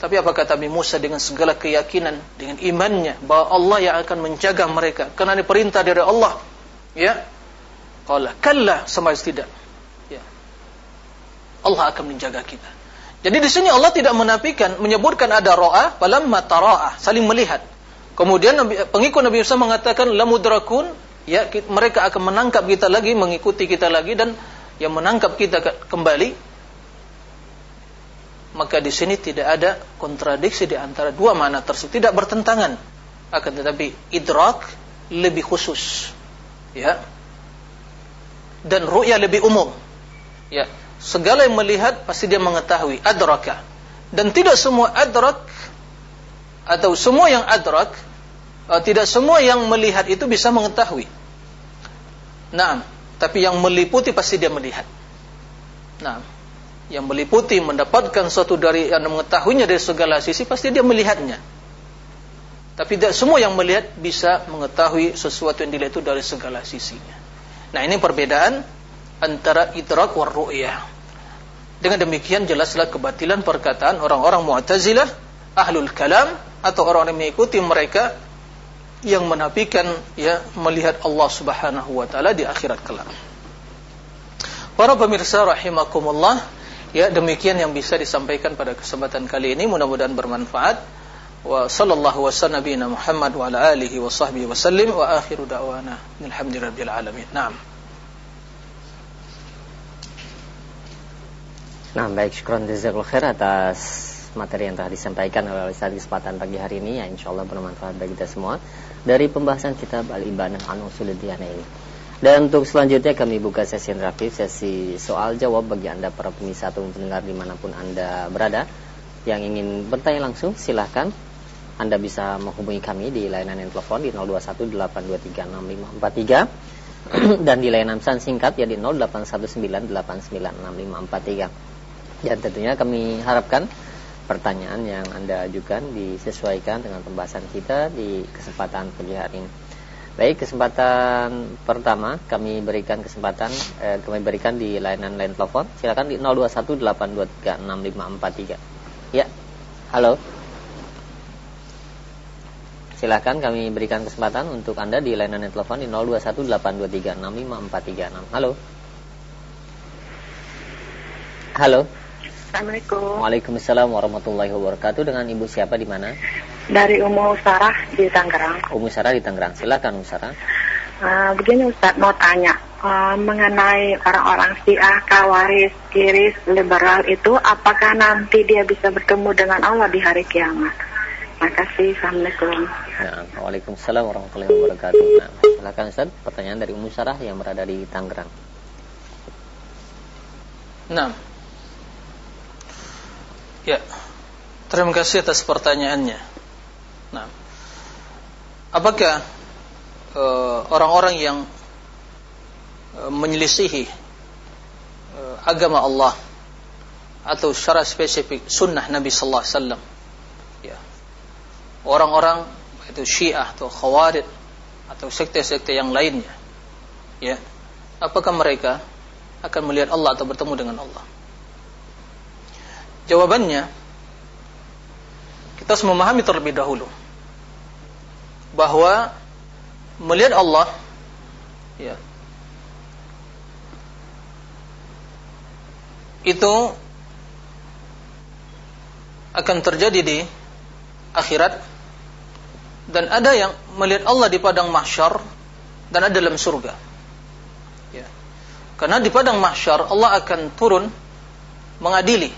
Tapi apa kata Nabi Musa dengan segala keyakinan, dengan imannya, bahwa Allah yang akan menjaga mereka. Karena ini perintah dari Allah. Ya, Qala kalla sama tidak. Ya. Allah akan menjaga kita. Jadi di sini Allah tidak menafikan, menyebutkan ada ro'a, falamma tara'ah, saling melihat. Kemudian pengikut Nabi Musa mengatakan lamudrakun, ya mereka akan menangkap kita lagi, mengikuti kita lagi dan yang menangkap kita kembali. Maka di sini tidak ada kontradiksi di antara dua makna tersebut, tidak bertentangan. Akan tetapi idrak lebih khusus. Ya, dan ru'ya lebih umum. Ya, segala yang melihat pasti dia mengetahui adraka. Dan tidak semua adrak atau semua yang adrak uh, tidak semua yang melihat itu bisa mengetahui. Nah, tapi yang meliputi pasti dia melihat. Nah, yang meliputi mendapatkan suatu dari yang mengetahuinya dari segala sisi pasti dia melihatnya. Tapi tidak semua yang melihat bisa mengetahui sesuatu yang dilihat itu dari segala sisinya. Nah ini perbedaan antara idrak war ru'yah. Dengan demikian jelaslah kebatilan perkataan orang-orang Mu'tazilah, ahlul kalam atau orang yang mengikuti mereka yang menafikan ya melihat Allah Subhanahu wa taala di akhirat kelak. Para pemirsa rahimakumullah, ya demikian yang bisa disampaikan pada kesempatan kali ini mudah-mudahan bermanfaat. Wa sallallahu wasallam Muhammad wa ala alihi wa sahbihi wa sallim wa akhiru da'wana alhamdulillahil alamin. Naam. Nah, baik syukron jazakallahu khair atas materi yang telah disampaikan oleh Ustaz kesempatan pagi hari ini yang insya Allah bermanfaat bagi kita semua dari pembahasan kitab Al-Ibanah an Usuluddin ini. Dan untuk selanjutnya kami buka sesi interaktif, sesi soal jawab bagi Anda para pemirsa atau pendengar di mana pun Anda berada yang ingin bertanya langsung silahkan anda bisa menghubungi kami di layanan telepon di 0218236543 dan di layanan pesan singkat ya di 0819896543. Dan tentunya kami harapkan pertanyaan yang Anda ajukan disesuaikan dengan pembahasan kita di kesempatan pagi hari ini. Baik, kesempatan pertama kami berikan kesempatan eh, kami berikan di layanan lain telepon. Silakan di 0218236543. Ya. Halo. Silahkan kami berikan kesempatan untuk Anda di layanan telepon di 0218236543. Halo. Halo. Assalamualaikum. Waalaikumsalam warahmatullahi wabarakatuh. Dengan Ibu siapa di mana? Dari Umu Sarah di Tangerang. Umu Sarah di Tangerang. Silakan Umu Sarah. Uh, begini Ustaz mau tanya uh, mengenai orang-orang Syiah, Kawaris, Kiris, liberal itu apakah nanti dia bisa bertemu dengan Allah di hari kiamat? Terima kasih. Assalamualaikum. Ya, Waalaikumsalam warahmatullahi wabarakatuh. Nah, silakan Ustaz, pertanyaan dari Ummu Sarah yang berada di Tangerang. Nah. Ya. Terima kasih atas pertanyaannya. Nah. Apakah eh, orang-orang uh, yang uh, menyelisihi uh, agama Allah atau secara spesifik sunnah Nabi sallallahu alaihi wasallam orang-orang itu Syiah atau Khawarij atau sekte-sekte yang lainnya ya apakah mereka akan melihat Allah atau bertemu dengan Allah jawabannya kita harus memahami terlebih dahulu bahwa melihat Allah ya itu akan terjadi di akhirat dan ada yang melihat Allah di padang mahsyar dan ada dalam surga. Ya. Karena di padang mahsyar Allah akan turun mengadili.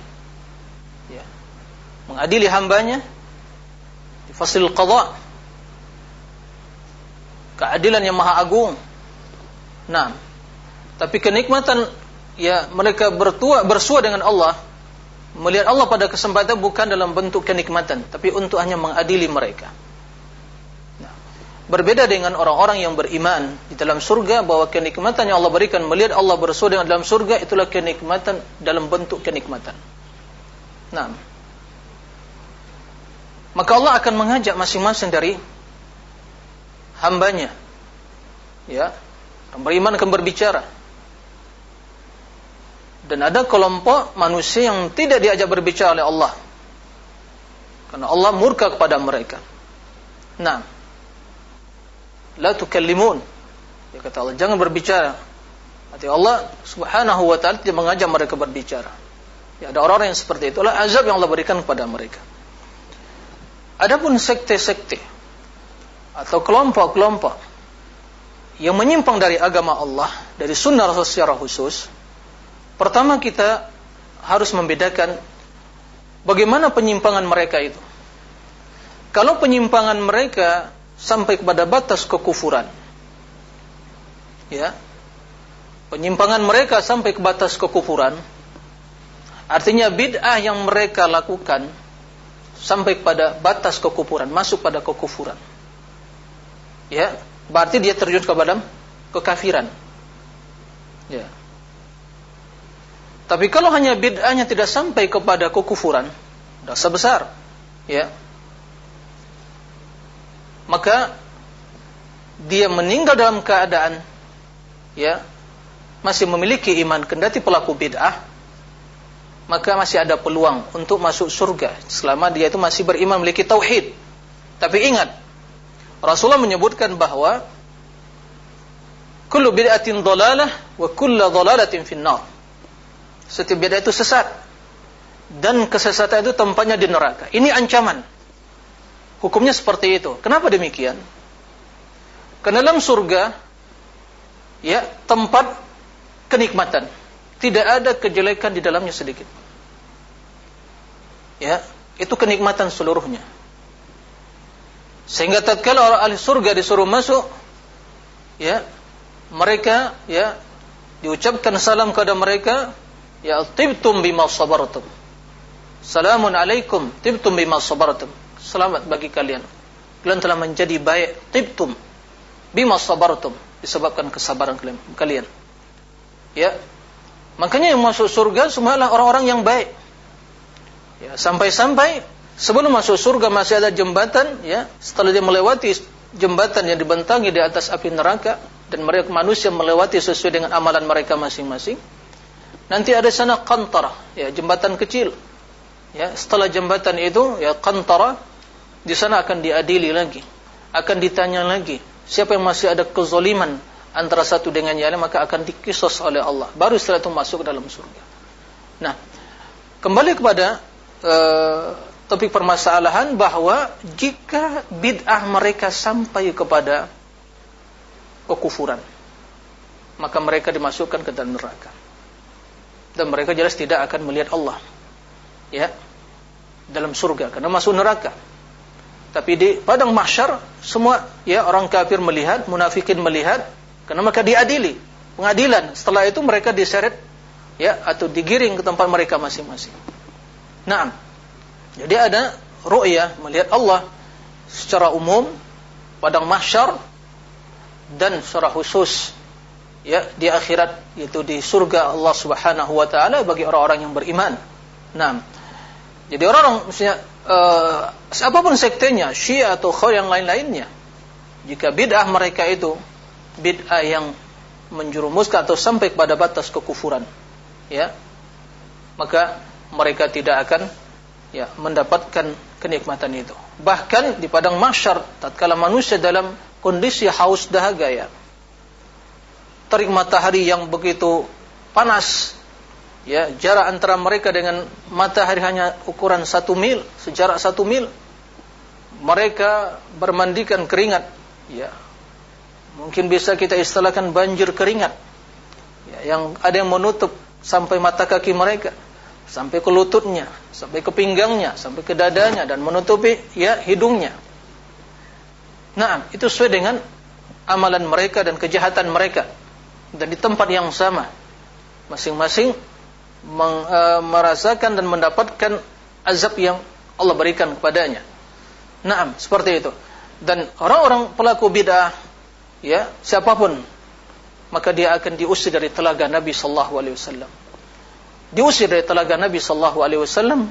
Mengadili hambanya di fasil qadha. Keadilan yang maha agung. Nah, tapi kenikmatan ya mereka bertua bersua dengan Allah melihat Allah pada kesempatan bukan dalam bentuk kenikmatan tapi untuk hanya mengadili mereka Berbeda dengan orang-orang yang beriman di dalam surga bahwa kenikmatan yang Allah berikan melihat Allah bersuara dengan dalam surga itulah kenikmatan dalam bentuk kenikmatan. Nah, maka Allah akan mengajak masing-masing dari hambanya, ya, beriman akan berbicara. Dan ada kelompok manusia yang tidak diajak berbicara oleh Allah, karena Allah murka kepada mereka. Nah, la tukallimun. Ya kata Allah, jangan berbicara. Arti Allah Subhanahu wa taala tidak mengajak mereka berbicara. Ya, ada orang-orang yang seperti itulah azab yang Allah berikan kepada mereka. Adapun sekte-sekte atau kelompok-kelompok yang menyimpang dari agama Allah, dari sunnah Rasul secara khusus, pertama kita harus membedakan bagaimana penyimpangan mereka itu. Kalau penyimpangan mereka sampai kepada batas kekufuran. Ya. Penyimpangan mereka sampai ke batas kekufuran. Artinya bid'ah yang mereka lakukan sampai kepada batas kekufuran, masuk pada kekufuran. Ya, berarti dia terjun kepada kekafiran. Ya. Tapi kalau hanya bid'ahnya tidak sampai kepada kekufuran, dosa besar, ya maka dia meninggal dalam keadaan ya masih memiliki iman kendati pelaku bid'ah maka masih ada peluang untuk masuk surga selama dia itu masih beriman memiliki tauhid tapi ingat Rasulullah menyebutkan bahwa kullu bid'atin dhalalah wa kullu dhalalatin finnar setiap bid'ah itu sesat dan kesesatan itu tempatnya di neraka ini ancaman Hukumnya seperti itu. Kenapa demikian? Karena dalam surga ya, tempat kenikmatan. Tidak ada kejelekan di dalamnya sedikit. Ya, itu kenikmatan seluruhnya. Sehingga tatkala orang ahli surga disuruh masuk, ya, mereka ya diucapkan salam kepada mereka, ya tibtum bima sabartum. Salamun alaikum tibtum bima sabartum selamat bagi kalian. Kalian telah menjadi baik. Tibtum. Bima sabartum. Disebabkan kesabaran kalian. Ya. Makanya yang masuk surga semuanya orang-orang yang baik. Ya, sampai-sampai sebelum masuk surga masih ada jembatan ya, setelah dia melewati jembatan yang dibentangi di atas api neraka dan mereka manusia melewati sesuai dengan amalan mereka masing-masing. Nanti ada sana kantara, ya, jembatan kecil. Ya, setelah jembatan itu ya kantara di sana akan diadili lagi, akan ditanya lagi. Siapa yang masih ada kezoliman antara satu dengan yang lain maka akan dikisos oleh Allah. Baru setelah itu masuk ke dalam surga. Nah, kembali kepada uh, topik permasalahan bahwa jika bid'ah mereka sampai kepada kekufuran, maka mereka dimasukkan ke dalam neraka. Dan mereka jelas tidak akan melihat Allah. Ya. Dalam surga karena masuk neraka. Tapi di padang mahsyar semua ya orang kafir melihat, munafikin melihat, karena mereka diadili, pengadilan. Setelah itu mereka diseret ya atau digiring ke tempat mereka masing-masing. Nah, jadi ada ru'yah melihat Allah secara umum padang mahsyar dan secara khusus ya di akhirat yaitu di surga Allah Subhanahu wa taala bagi orang-orang yang beriman. Nah, jadi orang-orang misalnya uh, apa pun sektenya, Syiah atau Khawarij yang lain-lainnya, jika bid'ah mereka itu bid'ah yang menjerumuskan atau sampai kepada batas kekufuran, ya, maka mereka tidak akan ya mendapatkan kenikmatan itu. Bahkan di padang mahsyar tatkala manusia dalam kondisi haus dahaga ya. Terik matahari yang begitu panas ya jarak antara mereka dengan matahari hanya ukuran satu mil sejarak satu mil mereka bermandikan keringat ya mungkin bisa kita istilahkan banjir keringat ya, yang ada yang menutup sampai mata kaki mereka sampai ke lututnya sampai ke pinggangnya sampai ke dadanya dan menutupi ya hidungnya nah itu sesuai dengan amalan mereka dan kejahatan mereka dan di tempat yang sama masing-masing e, merasakan dan mendapatkan azab yang Allah berikan kepadanya. Naam, seperti itu. Dan orang-orang pelaku bid'ah ya, siapa pun maka dia akan diusir dari telaga Nabi sallallahu alaihi wasallam. Diusir dari telaga Nabi sallallahu alaihi wasallam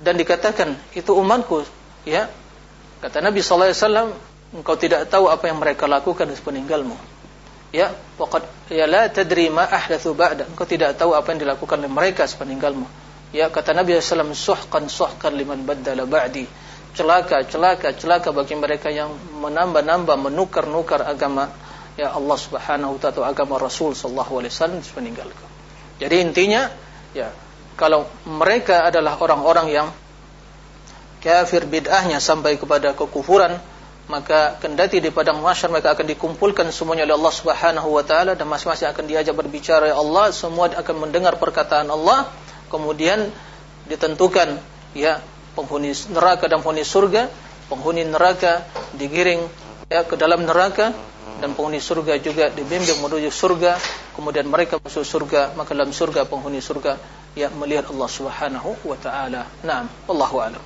dan dikatakan itu umatku ya. Kata Nabi sallallahu alaihi wasallam, engkau tidak tahu apa yang mereka lakukan sepeninggalmu. Ya, waqad ya la tadri ma ahdathu ba'da. Engkau tidak tahu apa yang dilakukan oleh mereka sepeninggalmu. Ya, kata Nabi sallallahu alaihi wasallam, suhqan suhqan liman baddala ba'di celaka, celaka, celaka bagi mereka yang menambah-nambah, menukar-nukar agama ya Allah Subhanahu wa taala agama Rasul sallallahu alaihi wasallam meninggalkan. Jadi intinya ya kalau mereka adalah orang-orang yang kafir bid'ahnya sampai kepada kekufuran maka kendati di padang mahsyar mereka akan dikumpulkan semuanya oleh Allah Subhanahu wa taala dan masing-masing akan diajak berbicara ya Allah semua akan mendengar perkataan Allah kemudian ditentukan ya penghuni neraka dan penghuni surga, penghuni neraka digiring ya ke dalam neraka dan penghuni surga juga dibimbing menuju surga, kemudian mereka masuk surga, maka dalam surga penghuni surga ya melihat Allah Subhanahu wa taala. Naam, wallahu a'lam.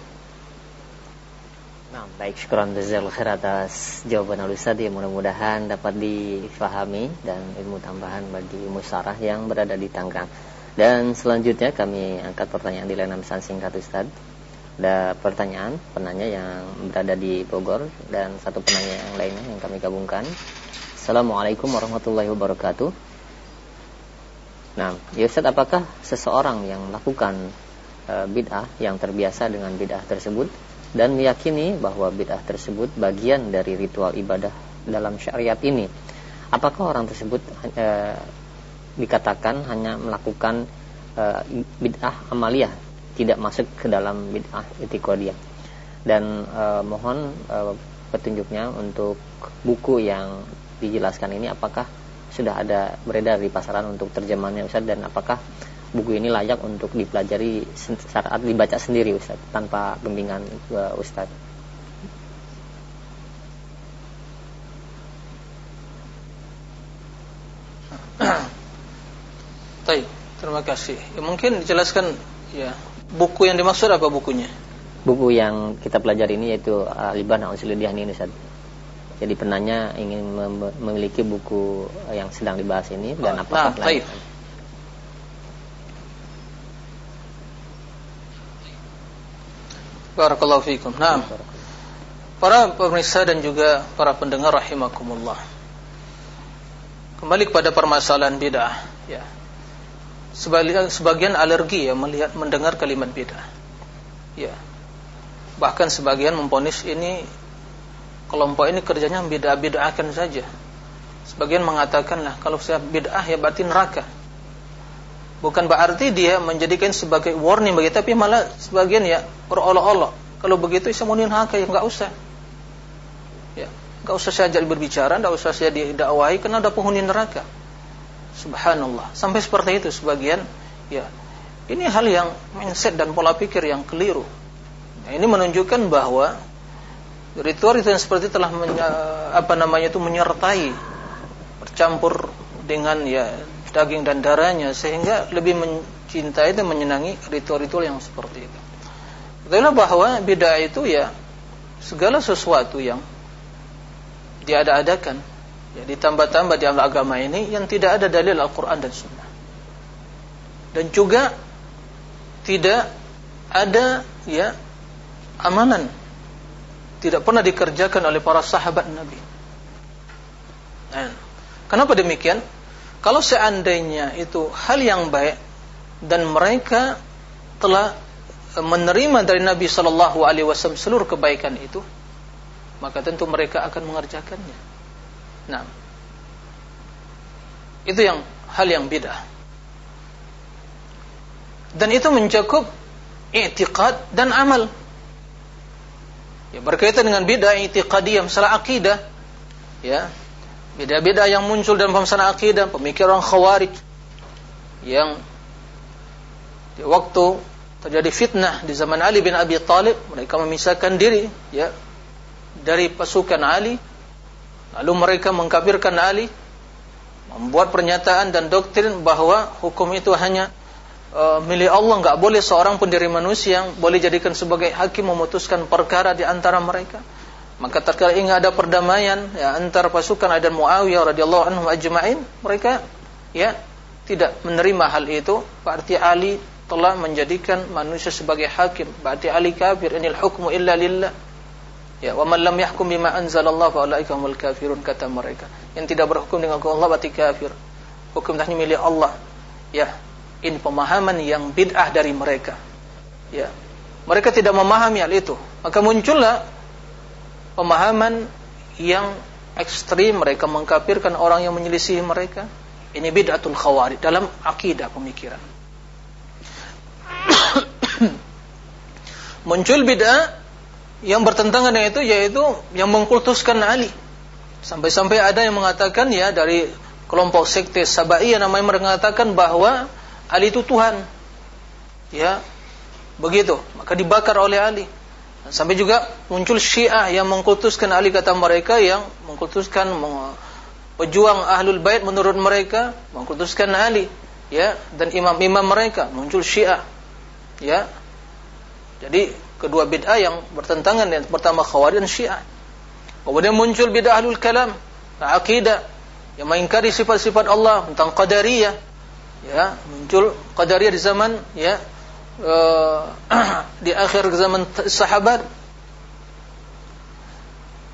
Nah, baik syukuran jazakallahu khair atas jawaban Al Ustaz yang mudah-mudahan dapat difahami dan ilmu tambahan bagi musarah yang berada di Tangerang. Dan selanjutnya kami angkat pertanyaan di layanan pesan singkat Ustaz ada pertanyaan penanya yang berada di Bogor dan satu penanya yang lainnya yang kami gabungkan. Assalamualaikum warahmatullahi wabarakatuh. Nah, ya Ustaz, apakah seseorang yang melakukan e, bid'ah yang terbiasa dengan bid'ah tersebut dan meyakini bahwa bid'ah tersebut bagian dari ritual ibadah dalam syariat ini, apakah orang tersebut e, dikatakan hanya melakukan e, bid'ah amaliyah tidak masuk ke dalam bid'ah itiqadiyah. Dan uh, mohon uh, petunjuknya untuk buku yang dijelaskan ini apakah sudah ada beredar di pasaran untuk terjemahannya Ustaz dan apakah buku ini layak untuk dipelajari saat dibaca sendiri Ustaz tanpa bimbingan uh, Ustaz. Terima kasih. Ya, mungkin dijelaskan ya Buku yang dimaksud apa bukunya? Buku yang kita pelajari ini yaitu Al-Ibana Usuludiyah ini Ustaz. Jadi penanya ingin mem memiliki buku yang sedang dibahas ini dan oh, apakah nah, baik. Barakallahu fiikum. Nah, para pemirsa dan juga para pendengar rahimakumullah. Kembali kepada permasalahan bid'ah, sebagian, sebagian alergi ya melihat mendengar kalimat bid'ah. Ya. Bahkan sebagian memponis ini kelompok ini kerjanya bid'ah-bid'ahkan saja. Sebagian mengatakan lah kalau saya bid'ah ya berarti neraka. Bukan berarti dia menjadikan sebagai warning bagi tapi malah sebagian ya berolok-olok. Kalau begitu saya mau neraka ya enggak usah. Ya, enggak usah saya jadi berbicara, enggak usah saya didakwahi karena ada penghuni neraka. Subhanallah. Sampai seperti itu sebagian ya. Ini hal yang mindset dan pola pikir yang keliru. Nah, ini menunjukkan bahwa ritual itu yang seperti telah menye, apa namanya itu menyertai bercampur dengan ya daging dan darahnya sehingga lebih mencintai dan menyenangi ritual-ritual yang seperti itu. Itulah bahwa beda itu ya segala sesuatu yang diada-adakan ya, ditambah-tambah di agama ini yang tidak ada dalil Al-Quran dan Sunnah. Dan juga tidak ada ya amalan tidak pernah dikerjakan oleh para sahabat Nabi. Nah, kenapa demikian? Kalau seandainya itu hal yang baik dan mereka telah menerima dari Nabi Shallallahu Alaihi Wasallam seluruh kebaikan itu, maka tentu mereka akan mengerjakannya. Nah, itu yang hal yang beda. Dan itu mencakup i'tiqad dan amal. Ya, berkaitan dengan beda i'tiqadiyah masalah akidah. Ya. Beda-beda yang muncul dalam masalah akidah, pemikiran khawarij yang di waktu terjadi fitnah di zaman Ali bin Abi Thalib, mereka memisahkan diri ya dari pasukan Ali Lalu mereka mengkafirkan Ali, membuat pernyataan dan doktrin bahwa hukum itu hanya uh, milik Allah, nggak boleh seorang pun dari manusia yang boleh jadikan sebagai hakim memutuskan perkara di antara mereka. Maka tatkala ingin ada perdamaian ya antara pasukan Ali dan Muawiyah radhiyallahu anhu ajma'in, mereka ya tidak menerima hal itu, berarti Ali telah menjadikan manusia sebagai hakim. Berarti Ali kafir, inil hukmu illa lillah. Ya, wa man lam yahkum bima anzalallah fa ulaika humul kafirun kata mereka. Yang tidak berhukum dengan hukum Allah berarti kafir. Hukum hanya milik Allah. Ya, ini pemahaman yang bid'ah dari mereka. Ya. Mereka tidak memahami hal itu. Maka muncullah pemahaman yang ekstrim mereka mengkafirkan orang yang menyelisihi mereka ini bid'atul khawarij dalam akidah pemikiran muncul bid'ah yang bertentangan dengan itu yaitu yang mengkultuskan Ali. Sampai-sampai ada yang mengatakan ya dari kelompok sekte Sabaiyah namanya mengatakan bahwa Ali itu Tuhan. Ya begitu. Maka dibakar oleh Ali. Sampai juga muncul Syiah yang mengkultuskan Ali kata mereka yang mengkultuskan pejuang Ahlul Bait menurut mereka mengkultuskan Ali. Ya dan imam-imam mereka muncul Syiah. Ya. Jadi kedua bid'ah yang bertentangan yang pertama Khawarij dan Syiah. Kemudian muncul bid'ah Ahlul Kalam, akidah yang mengingkari sifat-sifat Allah tentang qadariyah ya muncul qadariyah di zaman ya Eh, di akhir zaman sahabat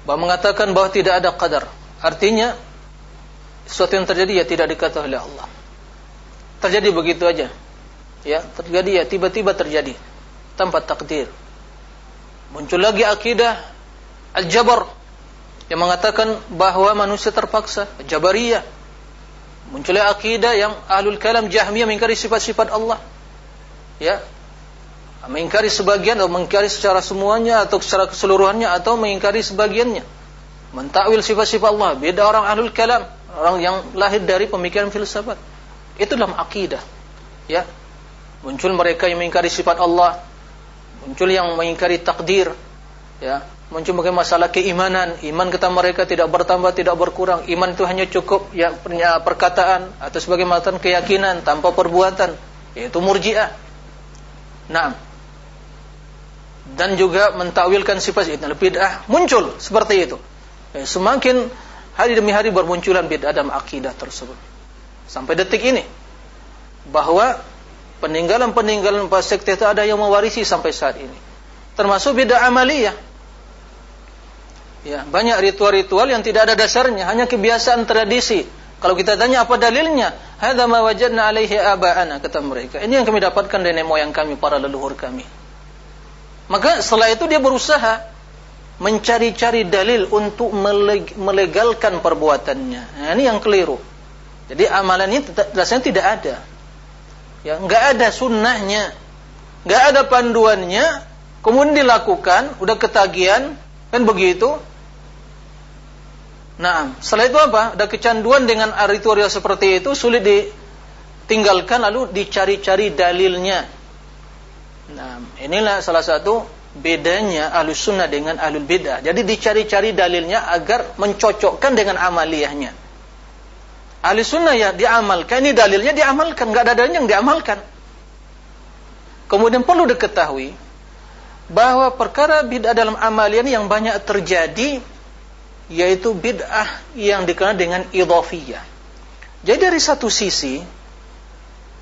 bahwa mengatakan bahwa tidak ada qadar. Artinya sesuatu yang terjadi ya tidak dikatakan oleh Allah. Terjadi begitu aja. Ya, terjadi ya tiba-tiba terjadi tanpa takdir. Muncul lagi akidah al-jabar yang mengatakan bahwa manusia terpaksa, jabariyah. Munculnya akidah yang ahlul kalam jahmiyah mengingkari sifat-sifat Allah. Ya. Mengingkari sebagian atau mengingkari secara semuanya atau secara keseluruhannya atau mengingkari sebagiannya. Mentakwil sifat-sifat Allah. Beda orang ahlul kalam. Orang yang lahir dari pemikiran filsafat. Itu dalam akidah. Ya. Muncul mereka yang mengingkari sifat Allah muncul yang mengingkari takdir ya. Muncul mungkin masalah keimanan. Iman kata mereka tidak bertambah tidak berkurang. Iman itu hanya cukup ya perkataan atau sebagai matan keyakinan tanpa perbuatan. Yaitu murjiah. Nah, dan juga mentawilkan sifat itu bid'ah muncul seperti itu. Eh, semakin hari demi hari bermunculan bid'ah dalam akidah tersebut. Sampai detik ini. Bahwa peninggalan-peninggalan pas sekte itu ada yang mewarisi sampai saat ini. Termasuk bid'ah amaliyah. Ya, banyak ritual-ritual yang tidak ada dasarnya, hanya kebiasaan tradisi kalau kita tanya apa dalilnya? Hadza ma wajadna alaihi aba'ana kata mereka. Ini yang kami dapatkan dari nenek moyang kami, para leluhur kami. Maka setelah itu dia berusaha mencari-cari dalil untuk melegalkan perbuatannya. Nah, ini yang keliru. Jadi amalan ini rasanya tidak ada. Ya, nggak ada sunnahnya, nggak ada panduannya, kemudian dilakukan, udah ketagihan, kan begitu, Nah, setelah itu apa? Ada kecanduan dengan ritual seperti itu sulit ditinggalkan lalu dicari-cari dalilnya. Nah, inilah salah satu bedanya ahlus sunnah dengan ahlul bidah. Jadi dicari-cari dalilnya agar mencocokkan dengan amaliyahnya. Ahli sunnah ya diamalkan, ini dalilnya diamalkan, nggak ada dalilnya yang diamalkan. Kemudian perlu diketahui bahwa perkara bid'ah dalam amalian yang banyak terjadi yaitu bid'ah yang dikenal dengan idhafiyah. Jadi dari satu sisi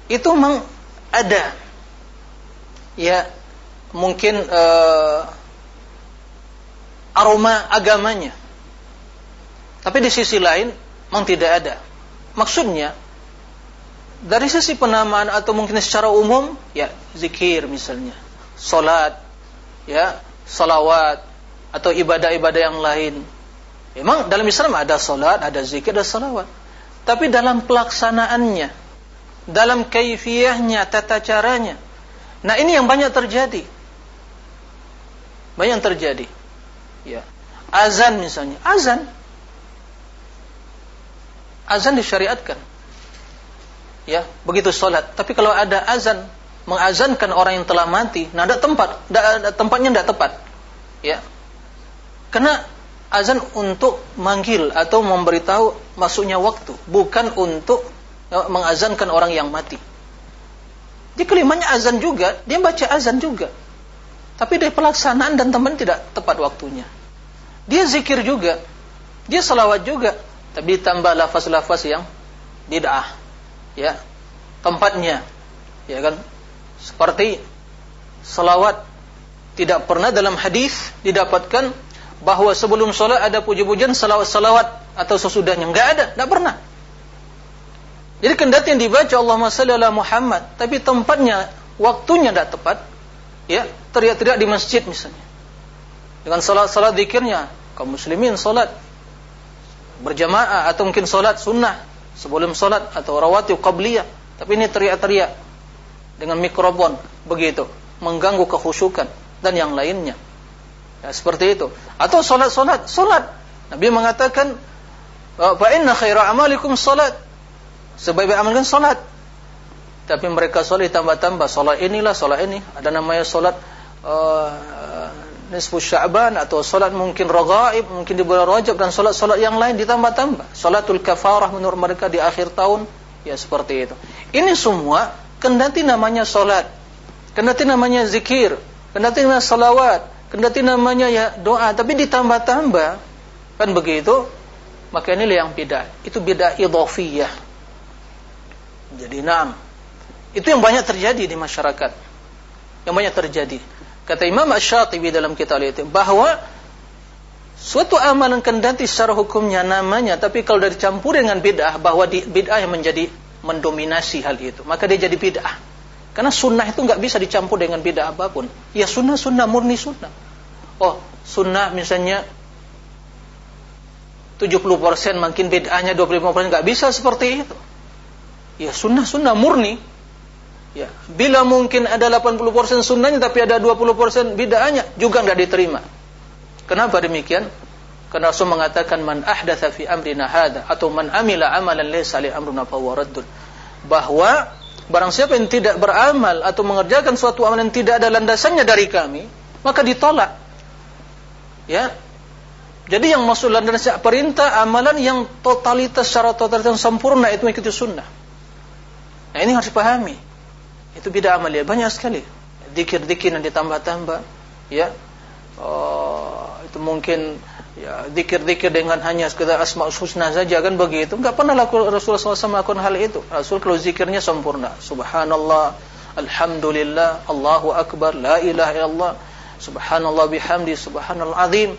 itu memang ada ya mungkin uh, aroma agamanya. Tapi di sisi lain memang tidak ada. Maksudnya dari sisi penamaan atau mungkin secara umum ya zikir misalnya, salat, ya, salawat atau ibadah-ibadah yang lain Memang dalam Islam ada solat, ada zikir, ada salawat. Tapi dalam pelaksanaannya, dalam kaifiyahnya, tata caranya. Nah ini yang banyak terjadi. Banyak terjadi. Ya. Azan misalnya. Azan. Azan disyariatkan. Ya, begitu solat. Tapi kalau ada azan, mengazankan orang yang telah mati, nah ada tempat, ada, tempatnya tidak tepat. Ya. Karena azan untuk manggil atau memberitahu masuknya waktu, bukan untuk ya, mengazankan orang yang mati. Di kelimanya azan juga, dia baca azan juga. Tapi dari pelaksanaan dan teman tidak tepat waktunya. Dia zikir juga. Dia salawat juga. Tapi ditambah lafaz-lafaz yang bid'ah. Ya. Tempatnya. Ya kan? Seperti salawat tidak pernah dalam hadis didapatkan bahwa sebelum sholat ada puji-pujian salawat-salawat atau sesudahnya. Enggak ada, enggak pernah. Jadi kendati yang dibaca Allahumma salli ala Muhammad, tapi tempatnya, waktunya tidak tepat, ya teriak-teriak di masjid misalnya. Dengan salat-salat zikirnya, kaum muslimin salat berjamaah atau mungkin salat sunnah sebelum salat atau rawatib qabliyah, tapi ini teriak-teriak dengan mikrofon begitu, mengganggu kekhusyukan dan yang lainnya. Ya, seperti itu. Atau salat-salat, salat. Nabi mengatakan, "Fa inna khaira amalikum salat." Sebaik-baik amal kan salat. Tapi mereka salat tambah-tambah, salat inilah, salat ini. Ada namanya salat uh, nisfu Sya'ban atau salat mungkin raghaib, mungkin di bulan Rajab dan salat-salat yang lain ditambah-tambah. Salatul kafarah menurut mereka di akhir tahun, ya seperti itu. Ini semua kendati namanya salat, kendati namanya zikir, kendati namanya salawat, kendati namanya ya doa tapi ditambah-tambah. Kan begitu? Maka ini yang beda. Itu beda idhafiyah jadi enam itu yang banyak terjadi di masyarakat. Yang banyak terjadi kata Imam Ash-Shatibi dalam kitab itu bahwa suatu amalan kendati secara hukumnya namanya tapi kalau dari campur dengan bid'ah bahwa bid'ah yang menjadi mendominasi hal itu maka dia jadi bid'ah karena sunnah itu nggak bisa dicampur dengan beda apa pun. Ya sunnah sunnah murni sunnah. Oh sunnah misalnya 70% mungkin bedanya 25% nggak bisa seperti itu. Ya sunnah sunnah murni. Ya, bila mungkin ada 80% sunnahnya tapi ada 20% bid'ahnya juga nggak diterima. Kenapa demikian? Karena Rasul mengatakan man ahdatsa fi amrina hada atau man amila amalan laysa li amruna fa bahwa Barang siapa yang tidak beramal atau mengerjakan suatu amalan yang tidak ada landasannya dari kami, maka ditolak. Ya. Jadi yang masuk landasan perintah amalan yang totalitas secara totalitas yang sempurna itu mengikuti sunnah. Nah ini harus dipahami. Itu beda amalia banyak sekali. Dikir-dikir yang ditambah-tambah, ya. Oh, itu mungkin ya dikir-dikir dengan hanya sekedar asma husna saja kan begitu. Enggak pernah laku, Rasulullah SAW melakukan hal itu. Rasul kalau zikirnya sempurna. Subhanallah alhamdulillah Allahu akbar la ilaha illallah subhanallah bihamdi subhanallah azim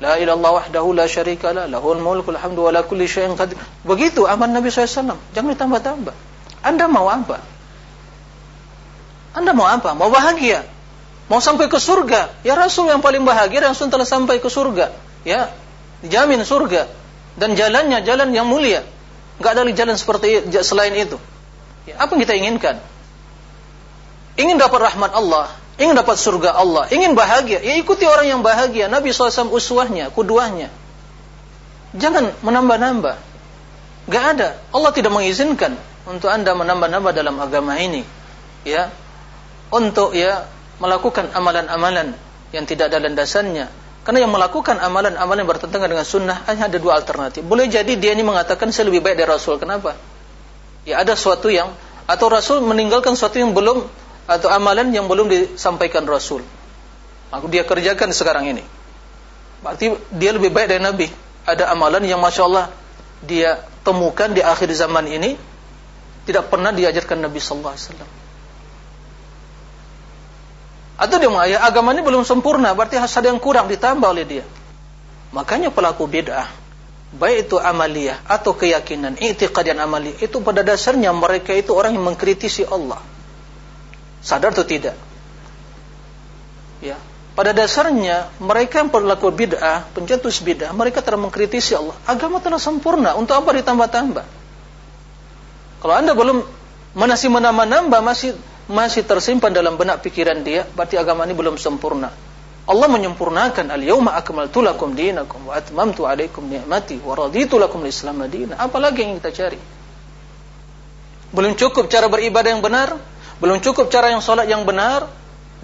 la ilallah wahdahu la syarika la lahul mulku alhamdu wa la kulli syai'in qadir. Begitu aman Nabi SAW jangan ditambah-tambah. Anda mau apa anda mau apa? Mau bahagia? Mau sampai ke surga? Ya Rasul yang paling bahagia Rasul telah sampai ke surga. Ya dijamin surga. Dan jalannya jalan yang mulia. Nggak ada jalan seperti selain itu. Ya, apa yang kita inginkan? Ingin dapat rahmat Allah ingin dapat surga Allah ingin bahagia. Ya ikuti orang yang bahagia. Nabi SAW uswahnya kuduahnya. Jangan menambah-nambah. Nggak ada. Allah tidak mengizinkan untuk anda menambah-nambah dalam agama ini. Ya untuk ya melakukan amalan-amalan yang tidak ada landasannya karena yang melakukan amalan-amalan yang bertentangan dengan sunnah hanya ada dua alternatif. Boleh jadi dia ini mengatakan saya lebih baik dari Rasul. Kenapa? Ya ada suatu yang atau Rasul meninggalkan suatu yang belum atau amalan yang belum disampaikan Rasul. Maka dia kerjakan sekarang ini. Berarti dia lebih baik dari Nabi. Ada amalan yang masya Allah dia temukan di akhir zaman ini tidak pernah diajarkan Nabi Sallallahu Alaihi Wasallam. Atau dia mengatakan agama ini belum sempurna, berarti harus ada yang kurang ditambah oleh dia. Makanya pelaku bid'ah, baik itu amaliyah atau keyakinan, i'tiqad dan amaliyah, itu pada dasarnya mereka itu orang yang mengkritisi Allah. Sadar atau tidak? Ya, pada dasarnya mereka yang pelaku bid'ah, pencetus bid'ah, mereka telah mengkritisi Allah. Agama telah sempurna, untuk apa ditambah-tambah? Kalau Anda belum masih menambah-nambah, masih masih tersimpan dalam benak pikiran dia, berarti agama ini belum sempurna. Allah menyempurnakan al-yauma akmaltu lakum dinakum wa atmamtu alaikum ni'mati wa raditu lakum al-islam madina. Apalagi yang kita cari? Belum cukup cara beribadah yang benar, belum cukup cara yang salat yang benar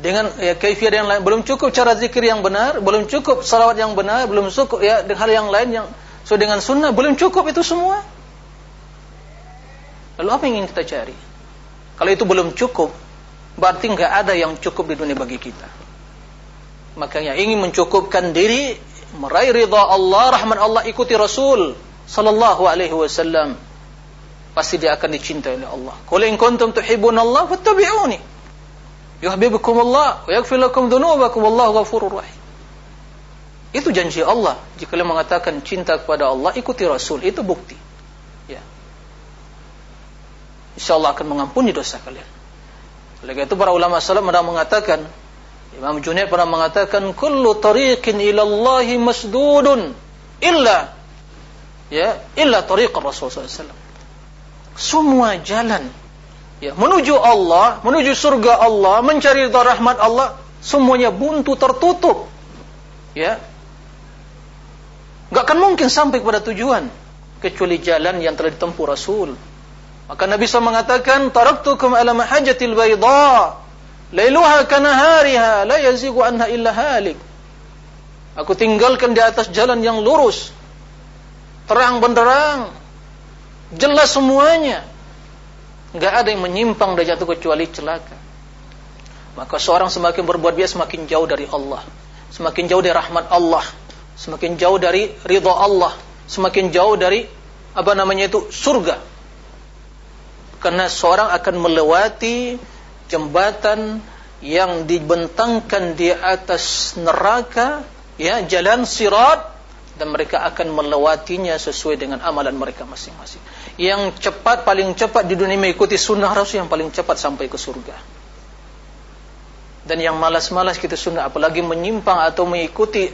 dengan ya kaifiah yang lain, belum cukup cara zikir yang benar, belum cukup salawat yang benar, belum cukup ya hal yang lain yang sesuai dengan sunnah, belum cukup itu semua. Lalu apa yang ingin kita cari? Kalau itu belum cukup, berarti nggak ada yang cukup di dunia bagi kita. Makanya ingin mencukupkan diri meraih ridha Allah, rahmat Allah, ikuti Rasul sallallahu alaihi wasallam. Pasti dia akan dicintai oleh Allah. Qul in kuntum Allah fattabi'uni. Yuhibbukum Allah wa yaghfir lakum dhunubakum wallahu ghafurur rahim. Itu janji Allah. Jika kalian mengatakan cinta kepada Allah, ikuti Rasul. Itu bukti. Ya. Insya Allah akan mengampuni dosa kalian. Oleh itu para ulama salam pernah mengatakan, Imam Junaid pernah mengatakan, "Kullu tariqin ila Allah masdudun illa ya illa tariq Rasul SAW." Semua jalan ya menuju Allah, menuju surga Allah, mencari rahmat Allah, semuanya buntu tertutup. Ya, Gak akan mungkin sampai kepada tujuan kecuali jalan yang telah ditempuh Rasul. Maka Nabi SAW mengatakan, "Taraktukum ala mahajatil bayda, lailuha kanahariha, la yazigu anha illa halik." Aku tinggalkan di atas jalan yang lurus, terang benderang, jelas semuanya. Gak ada yang menyimpang dan jatuh kecuali celaka. Maka seorang semakin berbuat biasa semakin jauh dari Allah, semakin jauh dari rahmat Allah semakin jauh dari ridha Allah, semakin jauh dari apa namanya itu surga. Karena seorang akan melewati jembatan yang dibentangkan di atas neraka, ya, jalan sirat dan mereka akan melewatinya sesuai dengan amalan mereka masing-masing. Yang cepat paling cepat di dunia mengikuti sunnah Rasul yang paling cepat sampai ke surga. Dan yang malas-malas kita sunnah apalagi menyimpang atau mengikuti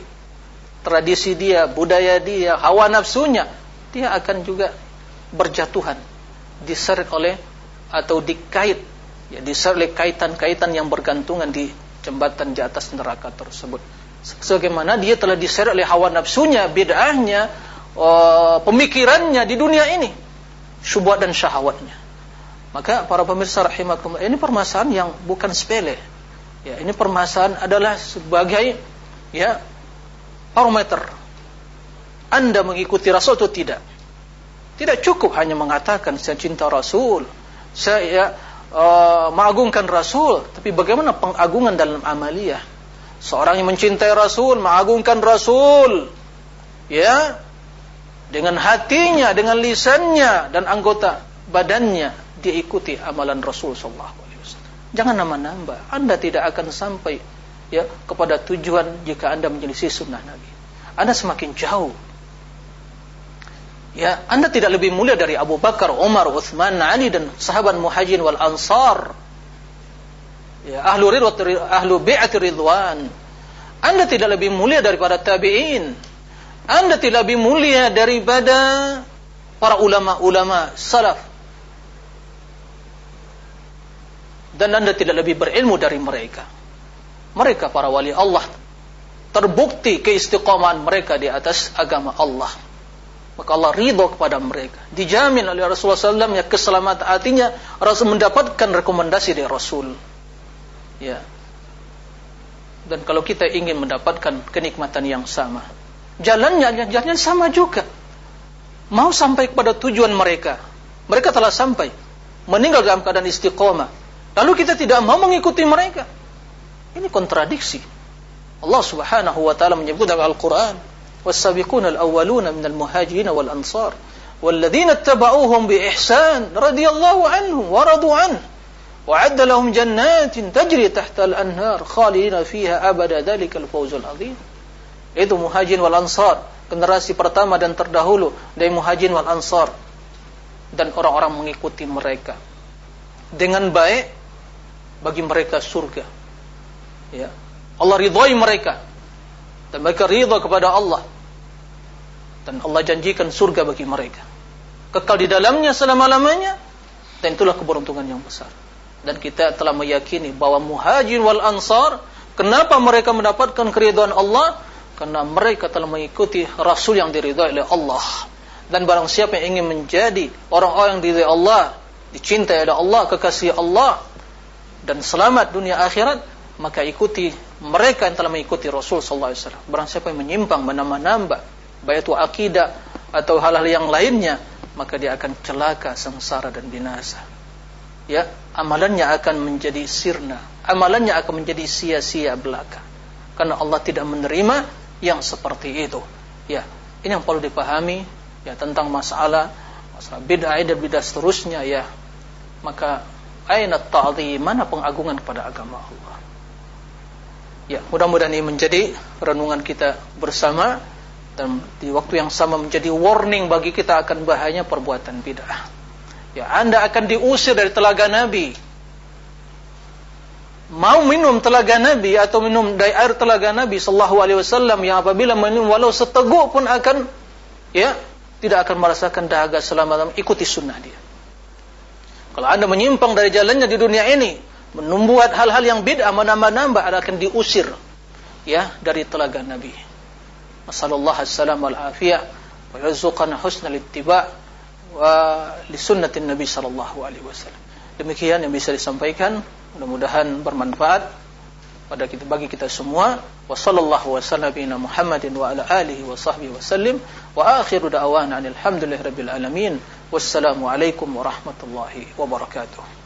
tradisi dia, budaya dia, hawa nafsunya, dia akan juga berjatuhan, diseret oleh atau dikait, ya diseret oleh kaitan-kaitan yang bergantungan di jembatan di atas neraka tersebut. Sebagaimana dia telah diseret oleh hawa nafsunya, bid'ahnya, uh, pemikirannya di dunia ini, syubhat dan syahwatnya. Maka para pemirsa rahimakumullah, ini permasalahan yang bukan sepele. Ya, ini permasalahan adalah sebagai ya barometer Anda mengikuti Rasul atau tidak. Tidak cukup hanya mengatakan saya cinta Rasul, saya uh, mengagungkan Rasul, tapi bagaimana pengagungan dalam amaliyah? Seorang yang mencintai Rasul, mengagungkan Rasul, ya, dengan hatinya, dengan lisannya dan anggota badannya diikuti amalan Rasul sallallahu alaihi wasallam. Jangan nambah-nambah. Anda tidak akan sampai ya kepada tujuan jika Anda menyelisih sunnah Nabi. Anda semakin jauh. Ya, Anda tidak lebih mulia dari Abu Bakar, Umar, Uthman, Ali dan sahabat Muhajirin wal Ansar. Ya, ahlu ridwan, ahlu bi'at ridwan. Anda tidak lebih mulia daripada tabi'in. Anda tidak lebih mulia daripada para ulama-ulama salaf. Dan Anda tidak lebih berilmu dari mereka mereka para wali Allah terbukti keistiqomahan mereka di atas agama Allah. Maka Allah ridho kepada mereka. Dijamin oleh Rasulullah SAW ya keselamatan artinya Rasul mendapatkan rekomendasi dari Rasul. Ya. Dan kalau kita ingin mendapatkan kenikmatan yang sama, jalannya jalannya sama juga. Mau sampai kepada tujuan mereka. Mereka telah sampai. Meninggal dalam keadaan istiqomah. Lalu kita tidak mau mengikuti mereka ini kontradiksi. Allah Subhanahu wa taala menyebut dalam Al-Qur'an, "Was-sabiquna al-awwaluna minal muhajirin wal ansar walladzina ittaba'uuhum bi ihsan radhiyallahu anhum wa radu anhu وعد لهم جنات تجري تحت الأنهار خالدين فيها أبدا ذلك الفوز العظيم itu muhajirin wal ansar generasi pertama dan terdahulu dari muhajirin wal ansar dan orang-orang mengikuti mereka dengan baik bagi mereka surga ya Allah ridhoi mereka dan mereka ridha kepada Allah. Dan Allah janjikan surga bagi mereka. Kekal di dalamnya selama-lamanya dan itulah keberuntungan yang besar. Dan kita telah meyakini bahwa muhajir wal ansar kenapa mereka mendapatkan keridhaan Allah? Karena mereka telah mengikuti rasul yang diridhai oleh Allah. Dan barang siapa yang ingin menjadi orang-orang yang diridhai Allah dicintai oleh Allah kekasih Allah dan selamat dunia akhirat maka ikuti mereka yang telah mengikuti Rasul sallallahu alaihi wasallam. Barang siapa yang menyimpang menambah-nambah baik itu akidah atau hal-hal yang lainnya, maka dia akan celaka, sengsara dan binasa. Ya, amalannya akan menjadi sirna, amalannya akan menjadi sia-sia belaka. Karena Allah tidak menerima yang seperti itu. Ya, ini yang perlu dipahami ya tentang masalah masalah bid'ah dan bid'ah seterusnya ya. Maka aina ta'dhim, mana pengagungan kepada agama Allah. Ya, mudah-mudahan ini menjadi renungan kita bersama dan di waktu yang sama menjadi warning bagi kita akan bahayanya perbuatan bid'ah. Ya, Anda akan diusir dari telaga Nabi mau minum telaga Nabi atau minum dari air telaga Nabi sallallahu alaihi wasallam yang apabila minum walau seteguk pun akan ya tidak akan merasakan dahaga selama ikuti sunnah dia. Kalau Anda menyimpang dari jalannya di dunia ini, membuat hal-hal yang bid'ah menambah-nambah akan diusir ya dari telaga Nabi. Masallallahu alaihi wal afiyah wa yarzuqana husnal ittiba wa li sunnatin Nabi sallallahu alaihi wasallam. Demikian yang bisa disampaikan. Mudah-mudahan bermanfaat pada kita bagi kita semua. Wa sallallahu wasallam Muhammadin wa ala alihi wa sahbihi wasallim. Wa akhiru da'wana alhamdulillahi rabbil alamin. Wassalamu alaikum warahmatullahi wabarakatuh.